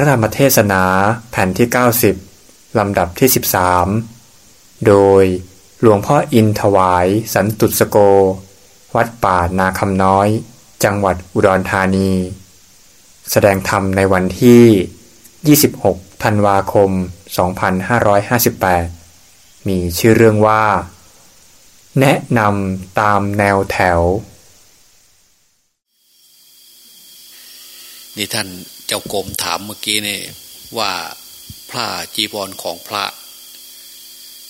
ระธรรมเทศนาแผ่นที่ 90 ลำดับที่ 13 โดยหลวงพ่ออินถวายสันตุสโก วัดป่านาคำน้อย จังหวัดอุดรธานี แสดงธรรมในวันที่ 26 ธันวาคม 2558 มีชื่อเรื่องว่า แนะนำตามแนวแถว นี่ท่าน เจ้ากรมถามเมื่อกี้นี่ว่าผ้าจีวรของพระ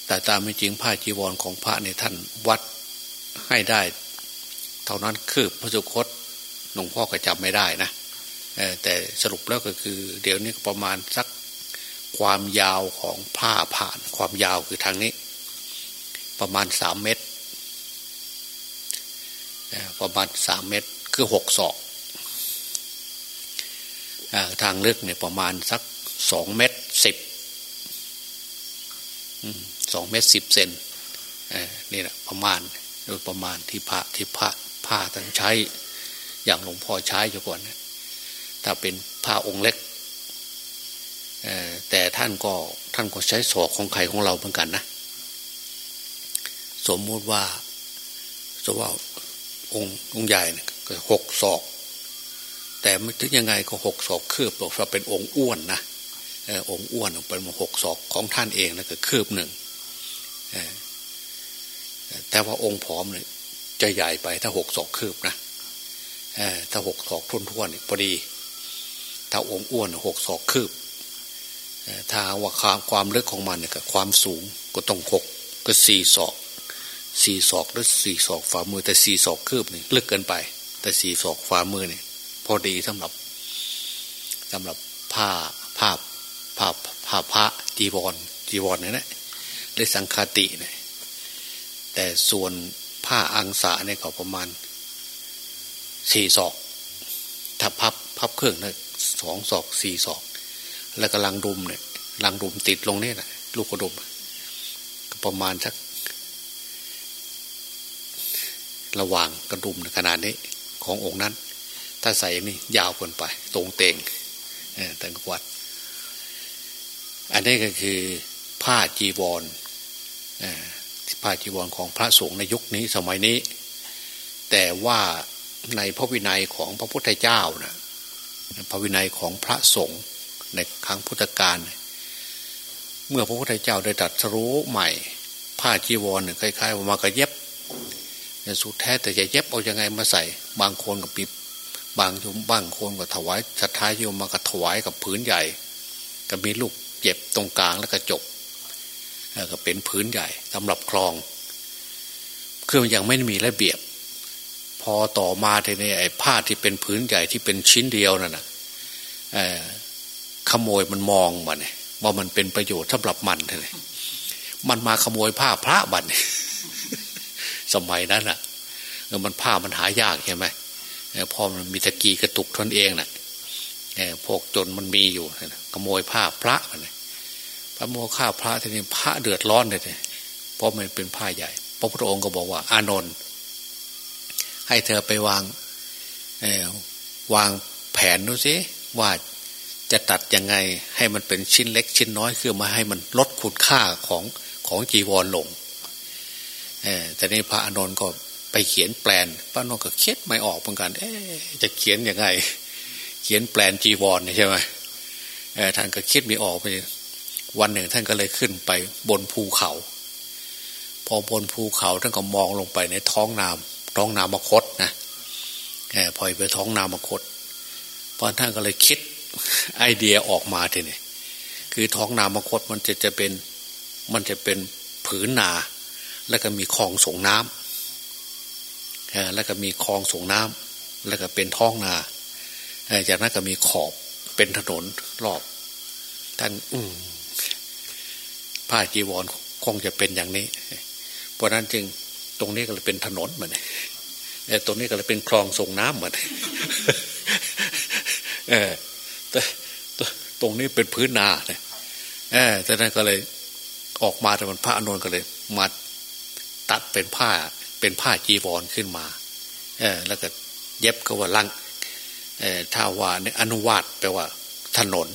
แต่ตามไม่จริงผ้าจีวรของพระเนี่ยท่านวัดให้ได้ เท่านั้นคือพระสุคตหลวงพ่อก็จำไม่ได้นะแต่สรุปแล้วก็คือ เดี๋ยวนี้ประมาณสักความยาวของผ้าผ่าน ความยาวคือทางนี้ ประมาณสามเมตรประมาณสามเมตรคือหกศอก ทางลึกเนี่ยประมาณสักสองเมตรสิบสองเมตรสิบเซนนี่แหละประมาณโดยประมาณที่ผ้าที่ผ้าผ้าท่านใช้ อย่างหลวงพ่อใช้อยู่ก่อนถ้าเป็นผ้าองค์เล็กแต่ท่านก็ท่านก็ใช้ศอกของใครของเราเหมือนกันนะ สมมุติว่าสมมติว่าองค์องค์ใหญ่ก็หกศอก แต่ไม่ถึงยังไงก็หกศอกคืบบอกว่าเป็นองค์อ้วนนะองค์อ้วนเป็นหกศอกของท่านเองนะก็คืบหนึ่งแต่ว่าองค์ผอมเนี่ยจะใหญ่ไปถ้าหกศอกคืบนะถ้าหกศอกทุ่นท้วนพอดี ถ้าองค์อ้วนหกศอกคืบถ้าว่าความความลึกของมันเนี่ยความสูงก็ต้องหกก็สี่ศอกสี่ศอกหรือสี่ศอกฝ่ามือแต่สี่ศอกคืบนี่ลึกเกินไป แต่สี่ศอกฝ่ามือเนี่ย อดีสำหรับสำหรับผ้าผ้าผ้าผ้าพระจีวรจีวรเนี่ยนะหรือสังคติเนี่ยแต่ส่วนผ้าอังสะเนี่ยก็ประมาณสี่ศอกถ้าพับพับเครื่องเนี่ยสองศอกสี่ศอก แล้วก็ลังดุมเนี่ยลังดุมติดลงเนี่ยนะลูกกระดุมประมาณสักระหว่างกระดุมขนาดนี้ขององค์นั้น ถ้าใส่นี่ยาวเกินไป ตรงเตงแต่งวัด อันนี้ก็คือผ้าจีวรผ้าจีวรของพระสงฆ์ในยุคนี้สมัยนี้ แต่ว่าในพระวินัยของพระพุทธเจ้านะพระวินัยของพระสงฆ์ในครั้งพุทธกาลเมื่อพระพุทธเจ้าได้ตรัสรู้ใหม่ ผ้าจีวรคล้ายๆว่ามากระเย็บสุดแท้แต่จะเย็บเอาอยัางไงมาใส่ บางคนกับปี บางโยมบางคนก็ถวายสัทธาโยมมาก็ถวายกับผืนใหญ่ ก็มีลูกเจ็บตรงกลางแล้วก็จบก็เป็นผืนใหญ่สำหรับคลองเครื่องยังไม่มีระเบียบ พอต่อมาทีนี้ไอ้ผ้าที่เป็นผืนใหญ่ที่เป็นชิ้นเดียวนั่นนะขโมยมันมองมันว่ามันเป็นประโยชน์สำหรับมันเลยมันมาขโมยผ้าพระบันสมัยนั้นอะมันผ้ามันหายากใช่ไหม พอมันมีตะกี้กระตุกทนเองนะ่ะพวกจนมันมีอยู่ขโมยผ้าพระมันพระโมฆะพระทีนี้พระเดือดร้อนเลยเพราะมันเป็นผ้าใหญ่พระพุทธองค์ก็บอกว่า อานนท์ให้เธอไปวางวางแผนดูสิว่าจะตัดยังไงให้มันเป็นชิ้นเล็กชิ้นน้อยคือมาให้มันลดคุณค่าของของจีวรลงแต่นี้พระอานนท์ก็ ไปเขียนแปลนป้านนก็เคิดไม่ออกเหมือนกัน เอ๊จะเขียนยังไง เขียนแปลนจีวรใช่ไหมท่านก็คิดไม่ออกไป วันหนึ่งท่านก็เลยขึ้นไปบนภูเขา พอบนภูเขาท่านก็มองลงไปในท้องน้ำท้องน้ำมคตนะพอไปท้องน้ำมคตพอท่านก็เลยคิดไอเดียออกมาทีนี้คือท้องน้ำมคตมันจะจะเป็นมันจะเป็นผืนนา แล้วก็มีคลองส่งน้ำ แล้วก็มีคลองส่งน้ำแล้วก็เป็นท้องนาจากนั้นก็มีขอบเป็นถนนรอบท่านอืผ้าจีวรคงจะเป็นอย่างนี้ เพราะนั้นจึงตรงนี้ก็เลยเป็นถนนเหมือนแต่ตรงนี้ก็เลยเป็นคลองส่งน้ำเหมือนเออตรงนี้เป็นพื้นนาเนี่ยเออจากนั้นก็เลยออกมาแต่มันพระอนุนก็เลยมาตัดเป็นผ้า เป็นผ้าจีวรขึ้นมาเออแล้วก็เย็บก็ว่าลังเออถ้าว่าในอนุวาตแปลว่าถนน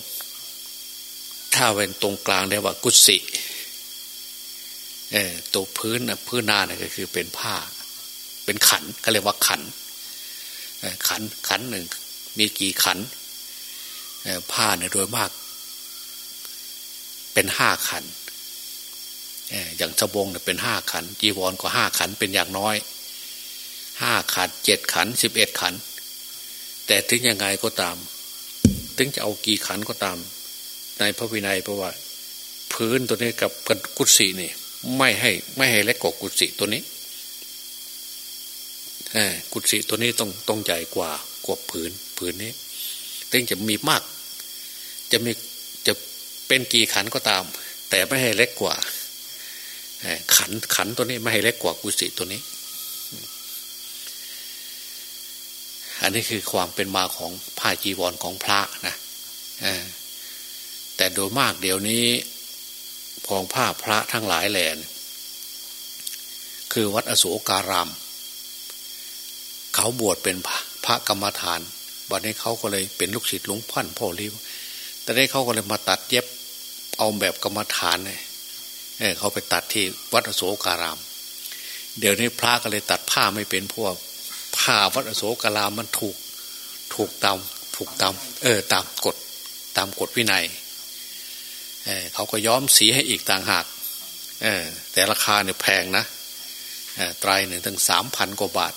ถ้าเป็นตรงกลางเรียกว่ากุศิเออตัวพื้นพื้นหน้าเนี่ยก็คือเป็นผ้า เป็นขันก็เรียกว่าขันขันขันหนึ่งมีกี่ขันผ้าเนี่ยโดยมาก เป็นห้าขัน อย่างสบงเนี่ยเป็นห้าขัน จีวรก็ห้าขันเป็นอย่างน้อยห้าขันเจ็ดขันสิบเอ็ดขัน แต่ถึงยังไงก็ตาม ถึงจะเอากี่ขันก็ตาม ในพระวินัยเพราะว่า พื้นตัวนี้กับกุศินี่ไม่ให้ไม่ให้เล็กกว่ากุศิตัวนี้กุศิตัวนี้ต้องต้องใหญ่กว่ากว่าผืนผืนนี้ถึงจะมีมาก จะมีจะเป็นกี่ขันก็ตาม แต่ไม่ให้เล็กกว่า ขันขันตัวนี้ไม่ให้เล็กกว่ากุศิตัวนี้ อันนี้คือความเป็นมาของผ้าจีวรของพระนะแต่โดยมากเดี๋ยวนี้พองผ้าพระทั้งหลายแหลนคือวัดอโศการาม เขาบวชเป็นพระกรรมฐานวันนี้เขาก็เลยเป็นลูกศิษย์หลวงพ่อนพ่อริวแต่ได้เขาก็เลยมาตัดเย็บเอาแบบกรรมฐานเนี่ย เขาไปตัดที่วัดอโศการาม เดี๋ยวนี้พระก็เลยตัดผ้าไม่เป็นพวกผ้าวัดอโศการามมันถูกถูกตามถูกตามเออตามกฎตามกฎวินัยเเขาก็ย้อมสีให้อีกต่างหากแต่ราคาเนี่ยแพงนะไตรหนึ่งถึงสามพันกว่าบาท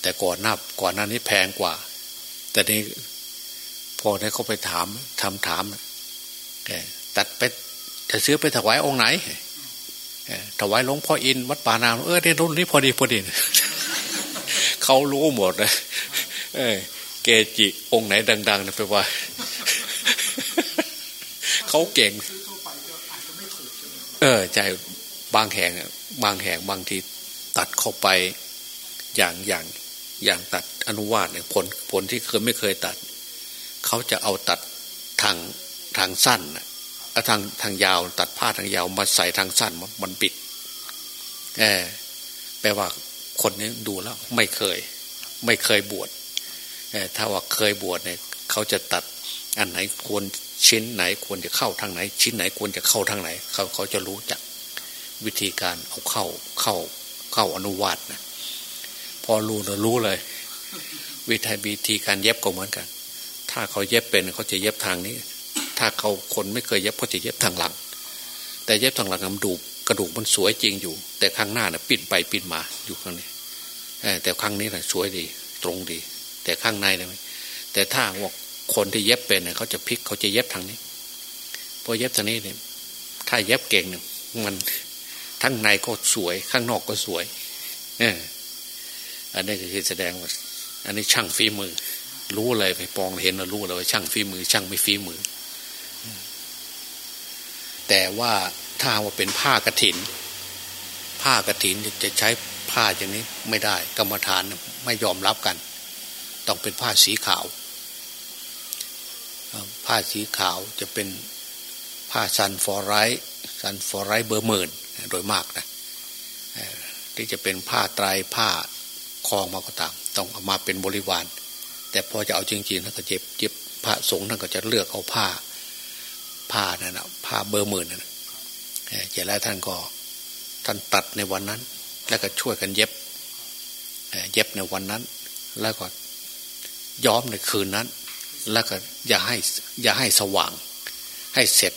แต่ก่อนนับก่อนนั้นนี้แพงกว่า แต่นี้พอได้เขาไปถามทำถาม ตัดไปจะซื้อไปถวายองค์ไหนถวายหลวงพ่ออินวัดป่านามเออในรุ่นนี้พอดีพอดีเขารู้หมดเลยเกจิองค์ไหนดังๆนะไปว่าเขาเก่งเออใจบางแห่งบางแห่งบางทีตัดเข้าไปอย่างอย่างอย่างตัดอนุวาตเนี่ยผลผลที่เคยไม่เคยตัด เขาจะเอาตัดทางทางสั้น ทางทางยาวตัดผ้าทางยาวมาใส่ทางสั้นมันปิดแอบแปลว่าคนนี้ดูแล้ว ไม่เคย ไม่เคยบวชถ้าว่าเคยบวชเนี่ยเขาจะตัดอันไหนควรชิ้นไหนควรจะเข้าทางไหน ชิ้นไหนควรจะเข้าทางไหน เขาเขาจะรู้จักวิธีการเอาเข้าเข้าเข้าอนุวาตนะพอรู้เรารู้เลย วิธีวิธีการเย็บก็เหมือนกัน ถ้าเขาเย็บเป็นเขาจะเย็บทางนี้ ถ้าเขาคนไม่เคยเย็บเขาจะเย็บทางหลัง แต่เย็บทางหลังมันดูกระดูกมันสวยจริงอยู่ แต่ข้างหน้าเนี่ยปิดไปปิดมาอยู่ข้างนี้แต่ข้างนี้น่ะสวยดี ตรงดี แต่ข้างในเนี่ยแต่ถ้าว่าคนที่เย็บเป็นเนี่ยเขาจะพลิกเขาจะเย็บทางนี้พอเย็บทางนี้เนี่ยถ้าเย็บเก่งเนี่ยมันทั้งในก็สวย ข้างนอกก็สวยเอออันนี้คือแสดงว่า อันนี้ช่างฝีมือ รู้เลยไปปองเห็นเรารู้เลยว่าช่างฝีมือ ช่างไม่ฝีมือ แต่ว่าถ้าว่าเป็นผ้ากระถิน ผ้ากระถินจะใช้ผ้าอย่างนี้ไม่ได้กรรมฐานไม่ยอมรับกัน ต้องเป็นผ้าสีขาว ผ้าสีขาวจะเป็นผ้าซันฟอร์ไรซันฟอร์ไรเบอร์หมื่นโดยมากนะที่จะเป็นผ้าไตรผ้าคลองมาก็ตาม ต้องเอามาเป็นบริวาร แต่พอจะเอาจริงๆท่านก็เจ็บเจ็บพระสงฆ์ท่านก็จะเลือกเอาผ้า ผ้านั่นนะผ้าเบอร์หมื่นนั่นเจ้าแล้วท่านก็ท่านตัดในวันนั้น แล้วก็ช่วยกันเย็บเย็บในวันนั้น แล้วก็ย้อมในคืนนั้น แล้วก็อย่าให้อย่าให้สว่าง ให้เสร็จ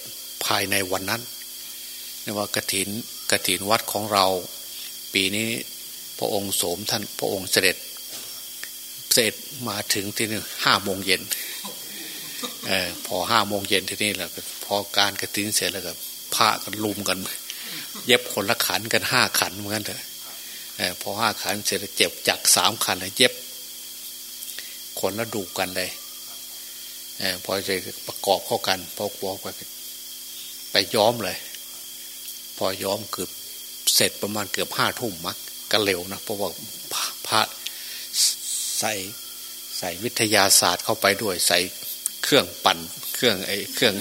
ภายในวันนั้นนี่ว่ากระถินกระถินวัดของเรา ปีนี้พระองค์โสมท่านพระองค์เสด็จ เสร็จมาถึงที่นี่ห้าโมงเย็นอพอห้าโมงเย็นที่นี่แหละพ อการกระถินเสร็จแล้วก็พระกันลุมกัน เย็บคนละขันกันห้าขันเหมือนกันเถอะพอห้าขันเสร็จเจ็บจักสามขันเลยเย็บคนละดูกันเลยพอจะประกอบเข้ากันพอวอกไปไปย้อมเลย พอย้อมเกือบเสร็จประมาณเกือบห้าทุ่มมักก็เร็วนะเพราะว่าพระใส่ใส่วิทยาศาสตร์เข้าไปด้วยใส่ เครื่องปั่นเครื่องไอ้เครื่อง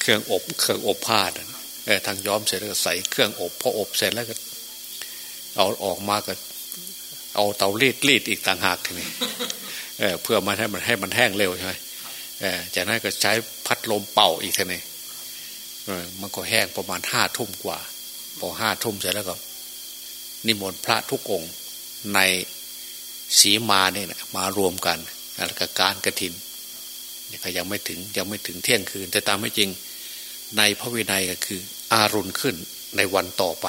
เครื่องอบ เครื่องอบผ้าเออทางย้อมเสร็จแล้วก็ใส่เครื่องอบพออบเสร็จแล้วก็ เอาออกมาก็เอาเตารีดรีดอีกต่างหากทีนี้เเเพื่อมาให้มันให้มันแห้งเร็วใช่ไหมเออจากนั้นก็ใช้พัดลมเป่าอีกทีนึงมันก็แห้งประมาณห้าทุ่มกว่า พอห้าทุ่มเสร็จแล้วก็ นิมนต์พระทุกองค์ใน สีมาเนี่ยมารวมกันแล้วก็การกระถินก็ยังไม่ถึงยังไม่ถึงเที่ยงคืน แต่ตามไม่จริงในพระวินัยก็คือ อารุณขึ้นในวันต่อไป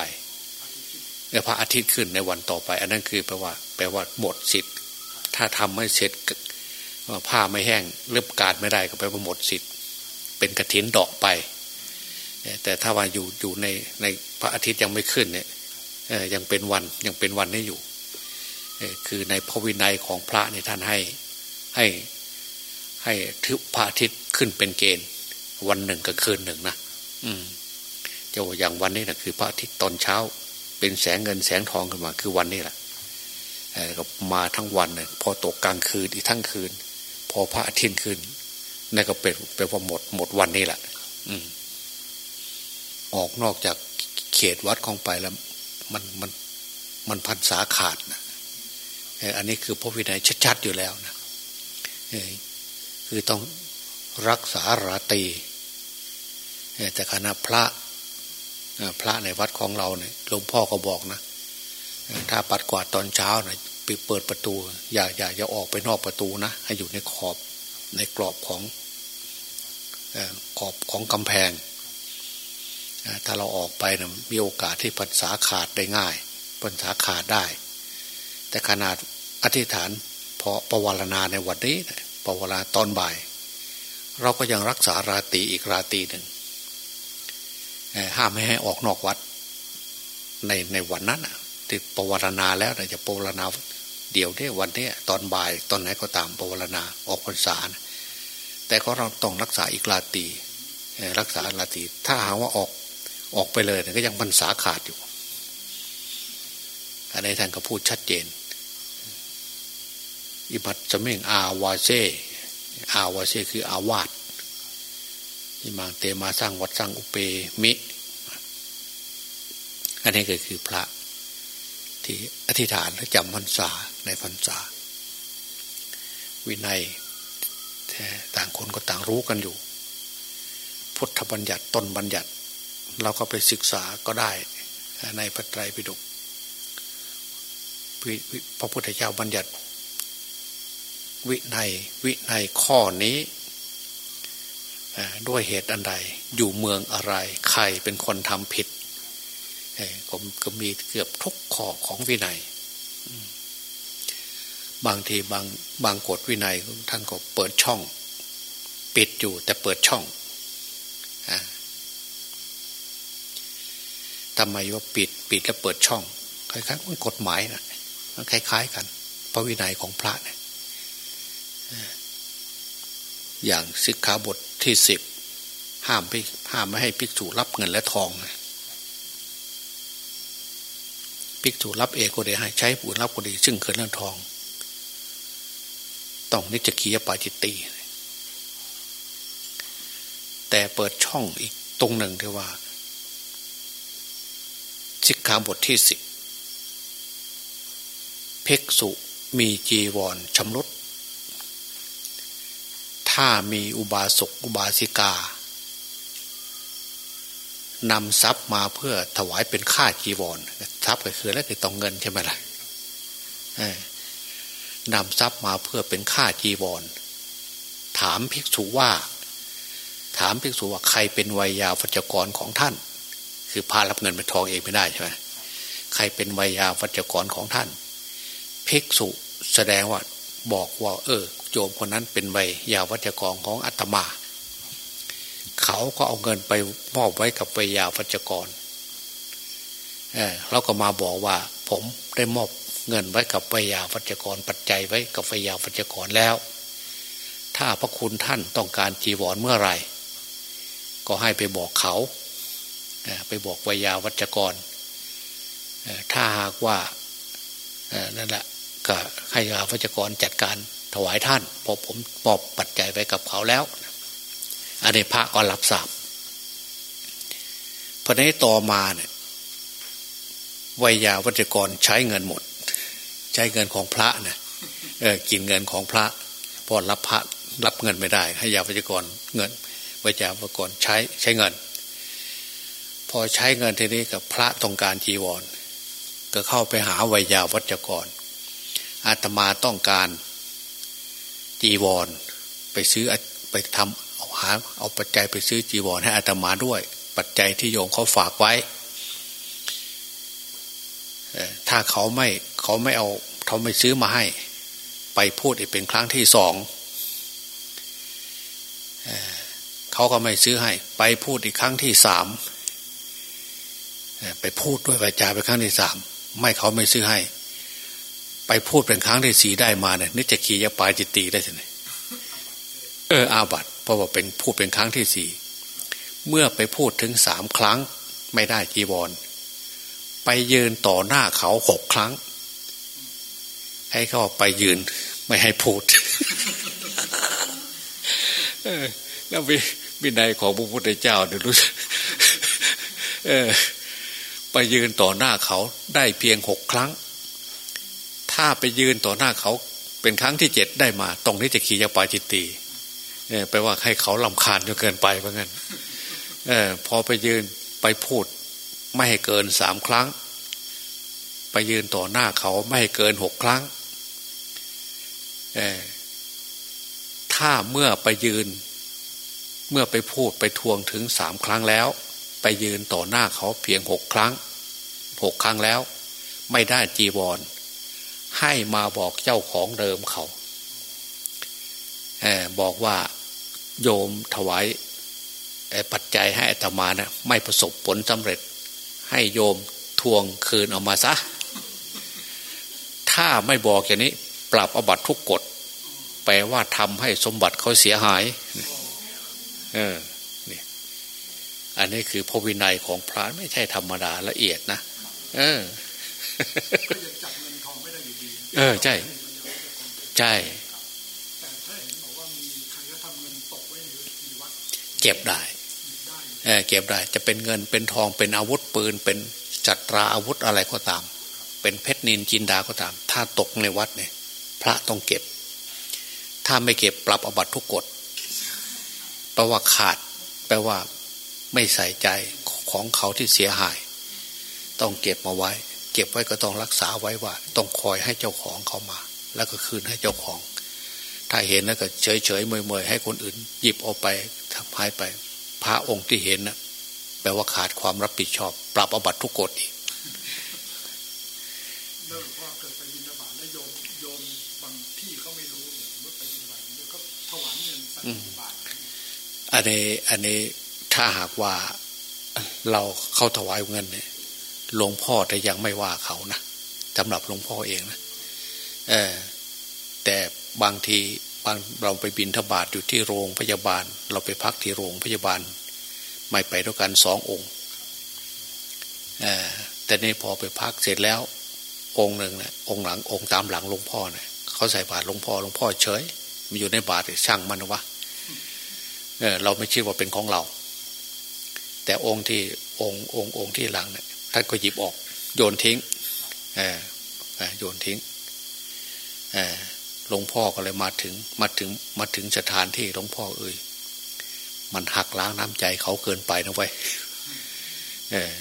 พระอาทิตย์ขึ้นในวันต่อไป อันนั้นคือแปลว่า แปลว่าหมดสิทธิ์ ถ้าทำไม่เสร็จผ้าไม่แห้งเรียบการไม่ได้ก็แปลว่าหมดสิทธิ์ เป็นกระถินดอกไป แต่ถ้าว่าอยู่อยู่ในในพระอาทิตย์ยังไม่ขึ้นเนี่ยยังเป็นวันยังเป็นวันนี้อยู่ คือในพระวินัยของพระเนี่ท่านให้ให้ให้ทึพระอาทิตย์ขึ้นเป็นเกณฑ์ วันหนึ่งกับคืนหนึ่งนะอืมเจ้าอย่างวันนี้นะคือพระอาทิตย์ตอนเช้า เป็นแสงเงินแสงทองขึ้นมา คือวันนี้แหละก็มาทั้งวันเลยพอตกกลางคืนอีกทั้งคืน พอพระอาทิตย์ขึ้นนั่นก็เป็นเป็นว่าหมดหมดวันนี้แหละอืมออกนอกจากเขตวัดของไปแล้ว มันมันมันพันษาขาดนะ อันนี้คือพระวินัยชัดๆอยู่แล้วนะคือต้องรักษาราตีแต่คณะพระพระในวัดของเราเนี่ยหลวงพ่อก็บอกนะ ถ้าปัดกวาดตอนเช้าเนะไปเปิดประตู อย่าอย่าอย่าออกไปนอกประตูนะ ให้อยู่ในขอบในกรอบของขอบของกำแพง ถ้าเราออกไปนะมีโอกาสที่ปัญษาขาดได้ง่ายปัญษาขาดได้ แต่ขนาดอธิษฐานเพราะประวารณาในวันนี้ประวารณาตอนบ่าย เราก็ยังรักษาราตีอีกราตีหนึ่งห้ามไม่ให้ออกนอกวัด ในในวันนั้นติดประวารณาแล้วนะจะประวารณาเดี๋ยวนี้วันนี้ตอนบ่ายตอนไหนก็ตามประวารณาออกพรรษานะแต่ก็เราต้องรักษาอีกราตีรักษาราตีถ้าหาว่าออกออกไปเลยก็ยังพรรษาขาดอยู่อันนี้ท่านก็พูดชัดเจน อิมัตสเมงอาวาเซอาวาเซคืออาวาสอิมังเตมาสร้างวัดสร้างอุเปมิ อันนี้ก็คือพระที่อธิษฐานและจำพรรษาในพรรษา วินัยต่างคนก็ต่างรู้กันอยู่ พุทธบัญญัติต้นบัญญัติ เราก็ไปศึกษาก็ได้ในพระไตรปิฎกพระพุทธเจ้าบัญญัติ วินัยวินัยข้อนี้ ด้วยเหตุอันใด อยู่เมืองอะไร ใครเป็นคนทำผิดก็ก็มีเกือบทุกข้อของวินัย บางทีบางบางกฎวินัยท่านก็เปิดช่อง ปิดอยู่แต่เปิดช่องทำไมว่าปิดปิดแล้วเปิดช่องคล้ายๆมันกฎหมายนะมันคล้าย ๆ กัน พระวินัยของพระเนี่ย อย่างสิกขาบทที่สิบห้ามไปห้ามไม่ให้ภิกษุรับเงินและทองภิกษุรับเอกก็ได้ให้ใช้ผู้รับก็ดีซึ่งเกินเรื่องทอง ต้องนิจกียปาจิตตีแต่เปิดช่องอีกตรงหนึ่งที่ว่าสิกขาบทที่สิบภิกษุมีจีวรชำรุด ถ้ามีอุบาสกอุบาสิกานำทรัพย์มาเพื่อถวายเป็นค่าจีวรทรัพย์ก็คือแล้วคือต้องเงินใช่ไหมล่ะนำทรัพย์มาเพื่อเป็นค่าจีวร ถามภิกษุว่า ถามภิกษุว่าใครเป็นวัยยาวัจกรของท่าน คือพารับเงินเป็นทองเองไม่ได้ใช่ไหมใครเป็นวัยยาวัจกรของท่าน ภิกษุแสดงว่า บอกว่าเออโยมคนนั้นเป็นใบยาวัจกรของอาตมา เขาก็เอาเงินไปมอบไว้กับใบยาวัจกรเออเราก็มาบอกว่า ผมได้มอบเงินไว้กับใบยาวัจกร ปัจจัยไว้กับใบยาวัจกรแล้ว ถ้าพระคุณท่านต้องการจีวรเมื่อไหร่ ก็ให้ไปบอกเขาไปบอกวิยาวัจกรถ้าหากว่านั่นแหละ ก็ให้ยาวัจกรจัดการถวายท่านพอผมมอบปัจจัยไปกับเขาแล้วอันนี้พระก็รับทราบพอในต่อมาเนี่ยวิยาวัจกรใช้เงินหมด ใช้เงินของพระนะเออกินเงินของพระพราะรับพระรับเงินไม่ได้ ให้ยาวิจกรเงินวิจาวิจกรใช้ใช้เงิน พอใช้เงินทีนี้กับพระต้องการจีวร ก็เข้าไปหาวิยาวัจกร อาตมาต้องการจีวร ไปซื้อไปทำเอาหาเอาปัจจัยไปซื้อจีวรให้อาตมาด้วย ปัจจัยที่โยมเขาฝากไว้ถ้าเขาไม่เขาไม่เอาเขาไม่ซื้อมาให้ ไปพูดอีกเป็นครั้งที่สองเขาก็ไม่ซื้อให้ ไปพูดอีกครั้งที่สามไปพูดด้วยวาจาไปครั้งที่สามไม่เขาไม่ซื้อให้ ไปพูดเป็นครั้งที่สี่ได้มาเนี่ยนึกจะขี่ยาปลายจิตตีได้ไหมเอออาบัตเพราะว่าเป็นพูดเป็นครั้งที่สี่เมื่อไปพูดถึงสามครั้งไม่ได้จีวร ไปยืนต่อหน้าเขาหกครั้ง ให้เขาไปยืนไม่ให้พูดแล้ววิวินัยของพระพุทธเจ้าเนี่ยวรู้เออไปยืนต่อหน้าเขาได้เพียงหกครั้ง ถ้าไปยืนต่อหน้าเขาเป็นครั้งที่เจ็ดได้มา ตรงนี้จะขี่ยาปาจิตตีเนี่ยแปลว่าให้เขาลำคาญจนเกินไปเพราะงั้นเออพอไปยืนไปพูด ไม่ให้เกินสามครั้ง ไปยืนต่อหน้าเขาไม่ให้เกินหกครั้งถ้าเมื่อไปยืน เมื่อไปพูดไปทวงถึงสามครั้งแล้ว ไปยืนต่อหน้าเขาเพียงหกครั้งหกครั้งแล้ว ไม่ได้จีวร ให้มาบอกเจ้าของเดิมเขาบอกว่าโยมถวายปัจจัยให้อัตมานะไม่ประสบผลสำเร็จ ให้โยมทวงคืนออกมาซะ ถ้าไม่บอกอย่างนี้ ปรับอบัตทุกกฎแปลว่าทำให้สมบัติเขาเสียหาย เออนี่อันนี้คือพระวินัยของพระไม่ใช่ธรรมดาละเอียดนะ เออ เออใช่ ใช่เก็บได้เออเก็บได้ จะเป็นเงินเป็นทองเป็นอาวุธปืน เป็นจัตราอาวุธอะไรก็ตาม เป็นเพชรนินจินดาก็ตาม ถ้าตกในวัดเนี่ย พระต้องเก็บ ถ้าไม่เก็บปรับอบัตทุกกฎแปลว่าขาด แปลว่า ไม่ใส่ใจของเขาที่เสียหาย ต้องเก็บมาไว้ เก็บไว้ก็ต้องรักษาไว้ว่า ต้องคอยให้เจ้าของเขามา แล้วก็คืนให้เจ้าของ ถ้าเห็นแล้วก็เฉยเฉยเมยเมยให้คนอื่น หยิบเอาไปทำให้ไป พระองค์ที่เห็นนะแปลว่าขาดความรับผิดชอบ ปรับอบัตทุกกฎอีกอันนี้อันนี้ถ้าหากว่าเราเข้าถวายเงินเนี่ย หลวงพ่อแต่ยังไม่ว่าเขานะสำหรับหลวงพ่อเองนะเออแต่บางทีบางเราไปบินทบาทอยู่ที่โรงพยาบาล เราไปพักที่โรงพยาบาล ไม่ไปด้วยกันสององค์แต่นี่พอไปพักเสร็จแล้ว องค์หนึ่งนะองค์หลังองค์ตามหลังหลวงพ่อเนะี่ยเขาใส่บาตรหลวงพ่อหลวงพ่อเฉยมันอยู่ในบาตรช่างมันวะเออเราไม่เชื่อว่าเป็นของเรา แต่องค์ที่องค์องค์องค์ที่หลังเนะี่ย ท่านก็หยิบออก โยนทิ้งเออโยนทิ้งเออหลวงพ่อก็เลยมาถึงมาถึงมาถึงสถานที่หลวงพ่อเอ่ยมันหักล้างน้ำใจเขาเกินไปนะไว้เออ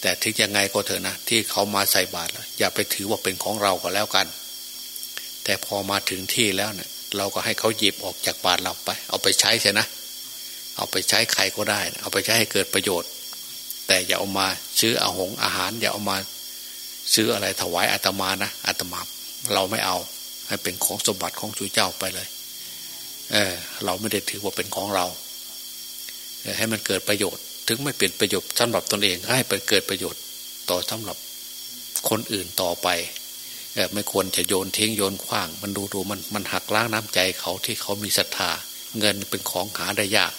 แต่ถึงยังไงก็เถอะนะที่เขามาใส่บาตรอย่าไปถือว่าเป็นของเราก็แล้วกัน แต่พอมาถึงที่แล้วเนะี่ย เราก็ให้เขาหยิบออกจากบาตรเราไป เอาไปใช้ใช่นะเอาไปใช้ใครก็ได้ เอาไปใช้ให้เกิดประโยชน์ แต่อย่าเอามาซื้ออาหงอาหาร อย่าเอามาซื้ออะไรถวายอาตมานะอาตมาเราไม่เอา ให้เป็นของสมบัติของชูเจ้าไปเลย เออ เราไม่ได้ถือว่าเป็นของเราให้มันเกิดประโยชน์ ถึงไม่เป็นประโยชน์สำหรับตนเองให้ไปเกิดประโยชน์ต่อสำหรับคนอื่นต่อไปไม่ควรจะโยนทิ้งโยนขว้าง มันดูดูมันมันหักล้างน้ำใจเขาที่เขามีศรัทธา เงินเป็นของหาได้ยาก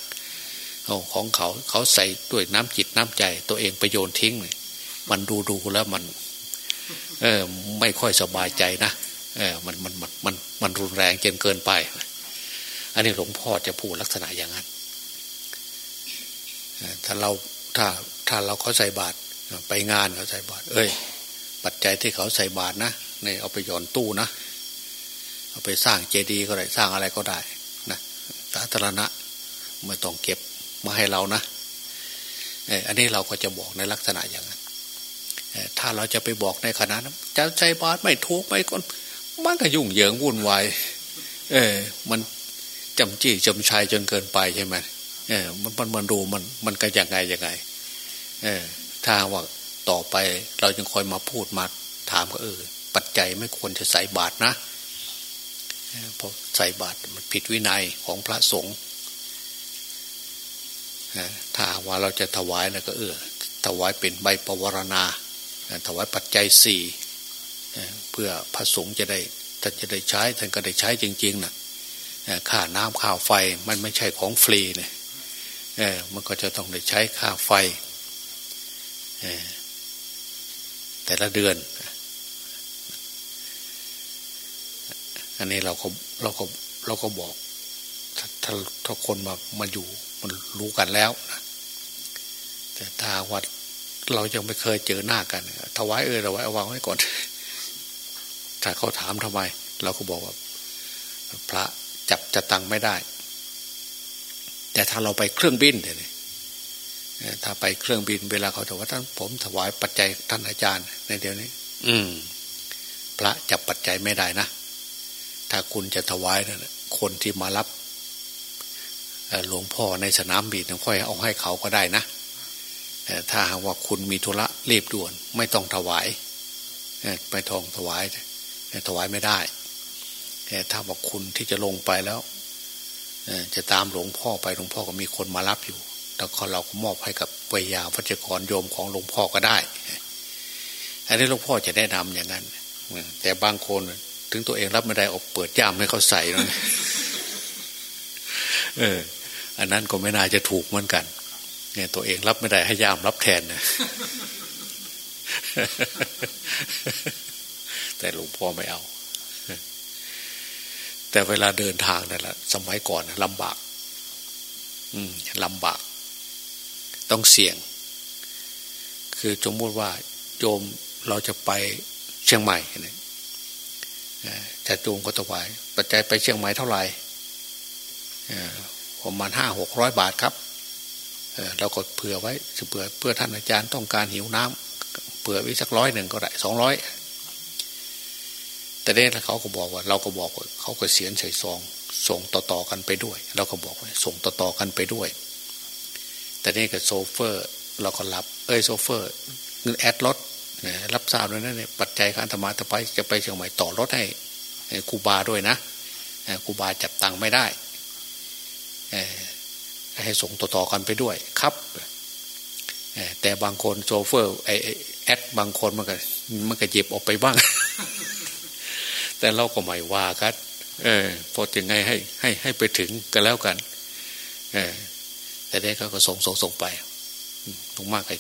ของเขา เขาใส่ด้วยน้ำจิตน้ำใจ ตัวเองไปโยนทิ้งเลยมันดูดูแล้วมัน เออไม่ค่อยสบายใจนะเออมันมันมันมันมันรุนแรงเกินเกินไป อันนี้หลวงพ่อจะพูดลักษณะอย่างนั้นถ้าเราถ้าถ้าเราเขาใส่บาตรไปงานเขาใส่บาตรเอ้ย ปัจจัยที่เขาใส่บาตรนะเนี่ยเอาไปหย่อนตู้นะเอาไปสร้างเจดีย์ก็ได้สร้างอะไรก็ได้นะสาธารณะไม่ต้องเก็บ มาให้เรานะอันนี้เราก็จะบอกในลักษณะอย่างนั้นถ้าเราจะไปบอกในขณะนั้นจะใจบาดไม่ทุกไม่คนมันก็ยุ่งเหยิงวุ่นวายเออ มันจำจี้จำชัยจนเกินไปใช่ไหมเออมันมันมันดูมันมันก็ยังไงยังไง เออ ถ้าว่าต่อไปเราจึงคอยมาพูดมาถามก็เออ ปัจจัยไม่ควรจะใส่บาตรนะเพราะใส่บาตรมันผิดวินัยของพระสงฆ์ ถ้าว่าเราจะถวายแล้วก็เออถวายเป็นใบปวารณา ถวายปัจจัยสี่เพื่อพระสงฆ์จะได้ท่านจะได้ใช้ท่านก็ได้ใช้จริงๆนะค่าน้ำค่าไฟมันไม่ใช่ของฟรีเนี่ยมันก็จะต้องได้ใช้ค่าไฟแต่ละเดือน อันนี้เราก็เราก็เราก็บอก ถ้าถ้าคนมามาอยู่ มันรู้กันแล้วนะแต่ถ้าวัดเรายังไม่เคยเจอหน้ากันถวายเออถวายเอาวางไว้ก่อนถ้าเขาถามทำไม เราก็บอกว่า พระจับจะตังไม่ได้ แต่ถ้าเราไปเครื่องบินเนี่ยถ้าไปเครื่องบิน เวลาเขาถวายท่านผมถวายปัจจัยท่านอาจารย์ ในเดี๋ยวนี้ อืม พระจับปัจจัยไม่ได้นะถ้าคุณจะถวายนะคนที่มารับ หลวงพ่อในสนามบินค่อยเอาให้เขาก็ได้นะถ้าหากว่าคุณมีธุระรีบด่วน ไม่ต้องถวายไม่ทองถวายถวายไม่ได้ถ้าบอกคุณที่จะลงไปแล้วจะตามหลวงพ่อไปหลวงพ่อก็มีคนมารับอยู่แล้วเราก็มอบให้กับวิยาพัชกรโยมของหลวงพ่อก็ได้ อันนี้หลวงพ่อจะแนะนำอย่างนั้น แต่บางคนถึงตัวเองรับไม่ได้ออกเปิดย่ามให้เขาใส่แล้วเออ อันนั้นก็ไม่น่าจะถูกเหมือนกัน เนี่ยตัวเองรับไม่ได้ให้ย่ามรับแทนนะแต่หลวงพ่อไม่เอา แต่เวลาเดินทางนั่นแหละสมัยก่อนลำบาก อืมลำบาก ต้องเสี่ยง คือสมมติว่า โยมเราจะไปเชียงใหม่เนี่ยแต่โยมก็ถวายปัจจัยไปเชียงใหม่เท่าไหร่ ประมาณห้าหกร้อยบาทครับเราก็เผื่อไว้เผื่อเพื่อท่านอาจารย์ต้องการหิวน้ำเผื่อไว้สักร้อยหนึ่งก็ได้สองร้อยแต่เนี่ยเขาก็บอกว่า เราก็บอกว่าเขาก็เสียนใส่ซองส่งต่อๆกันไปด้วย เราก็บอกว่าส่งต่อๆกันไปด้วย แต่เนี่ยกับโซเฟอร์ เราก็รับ เอ้ยโซเฟอร์เงินแอดรถรับทราบเลยนะเนี่ยปัจจัยการธรรมะจะไปจะไปเชียงใหม่ต่อรถให้ครูบาด้วยนะครูบาจับตังค์ไม่ได้ ให้ส่งต่อๆกันไปด้วยครับแต่บางคนโซเฟอร์ไอแอดบางคนมันก็มันก็เจ็บออกไปบ้าง แต่เราก็ไม่ว่าครับเออพอถึงไงให้ให้ให้ไปถึงกันแล้วกัน เออแต่ได้เขาก็ส่งส่งส่งไปตรงมากไอ้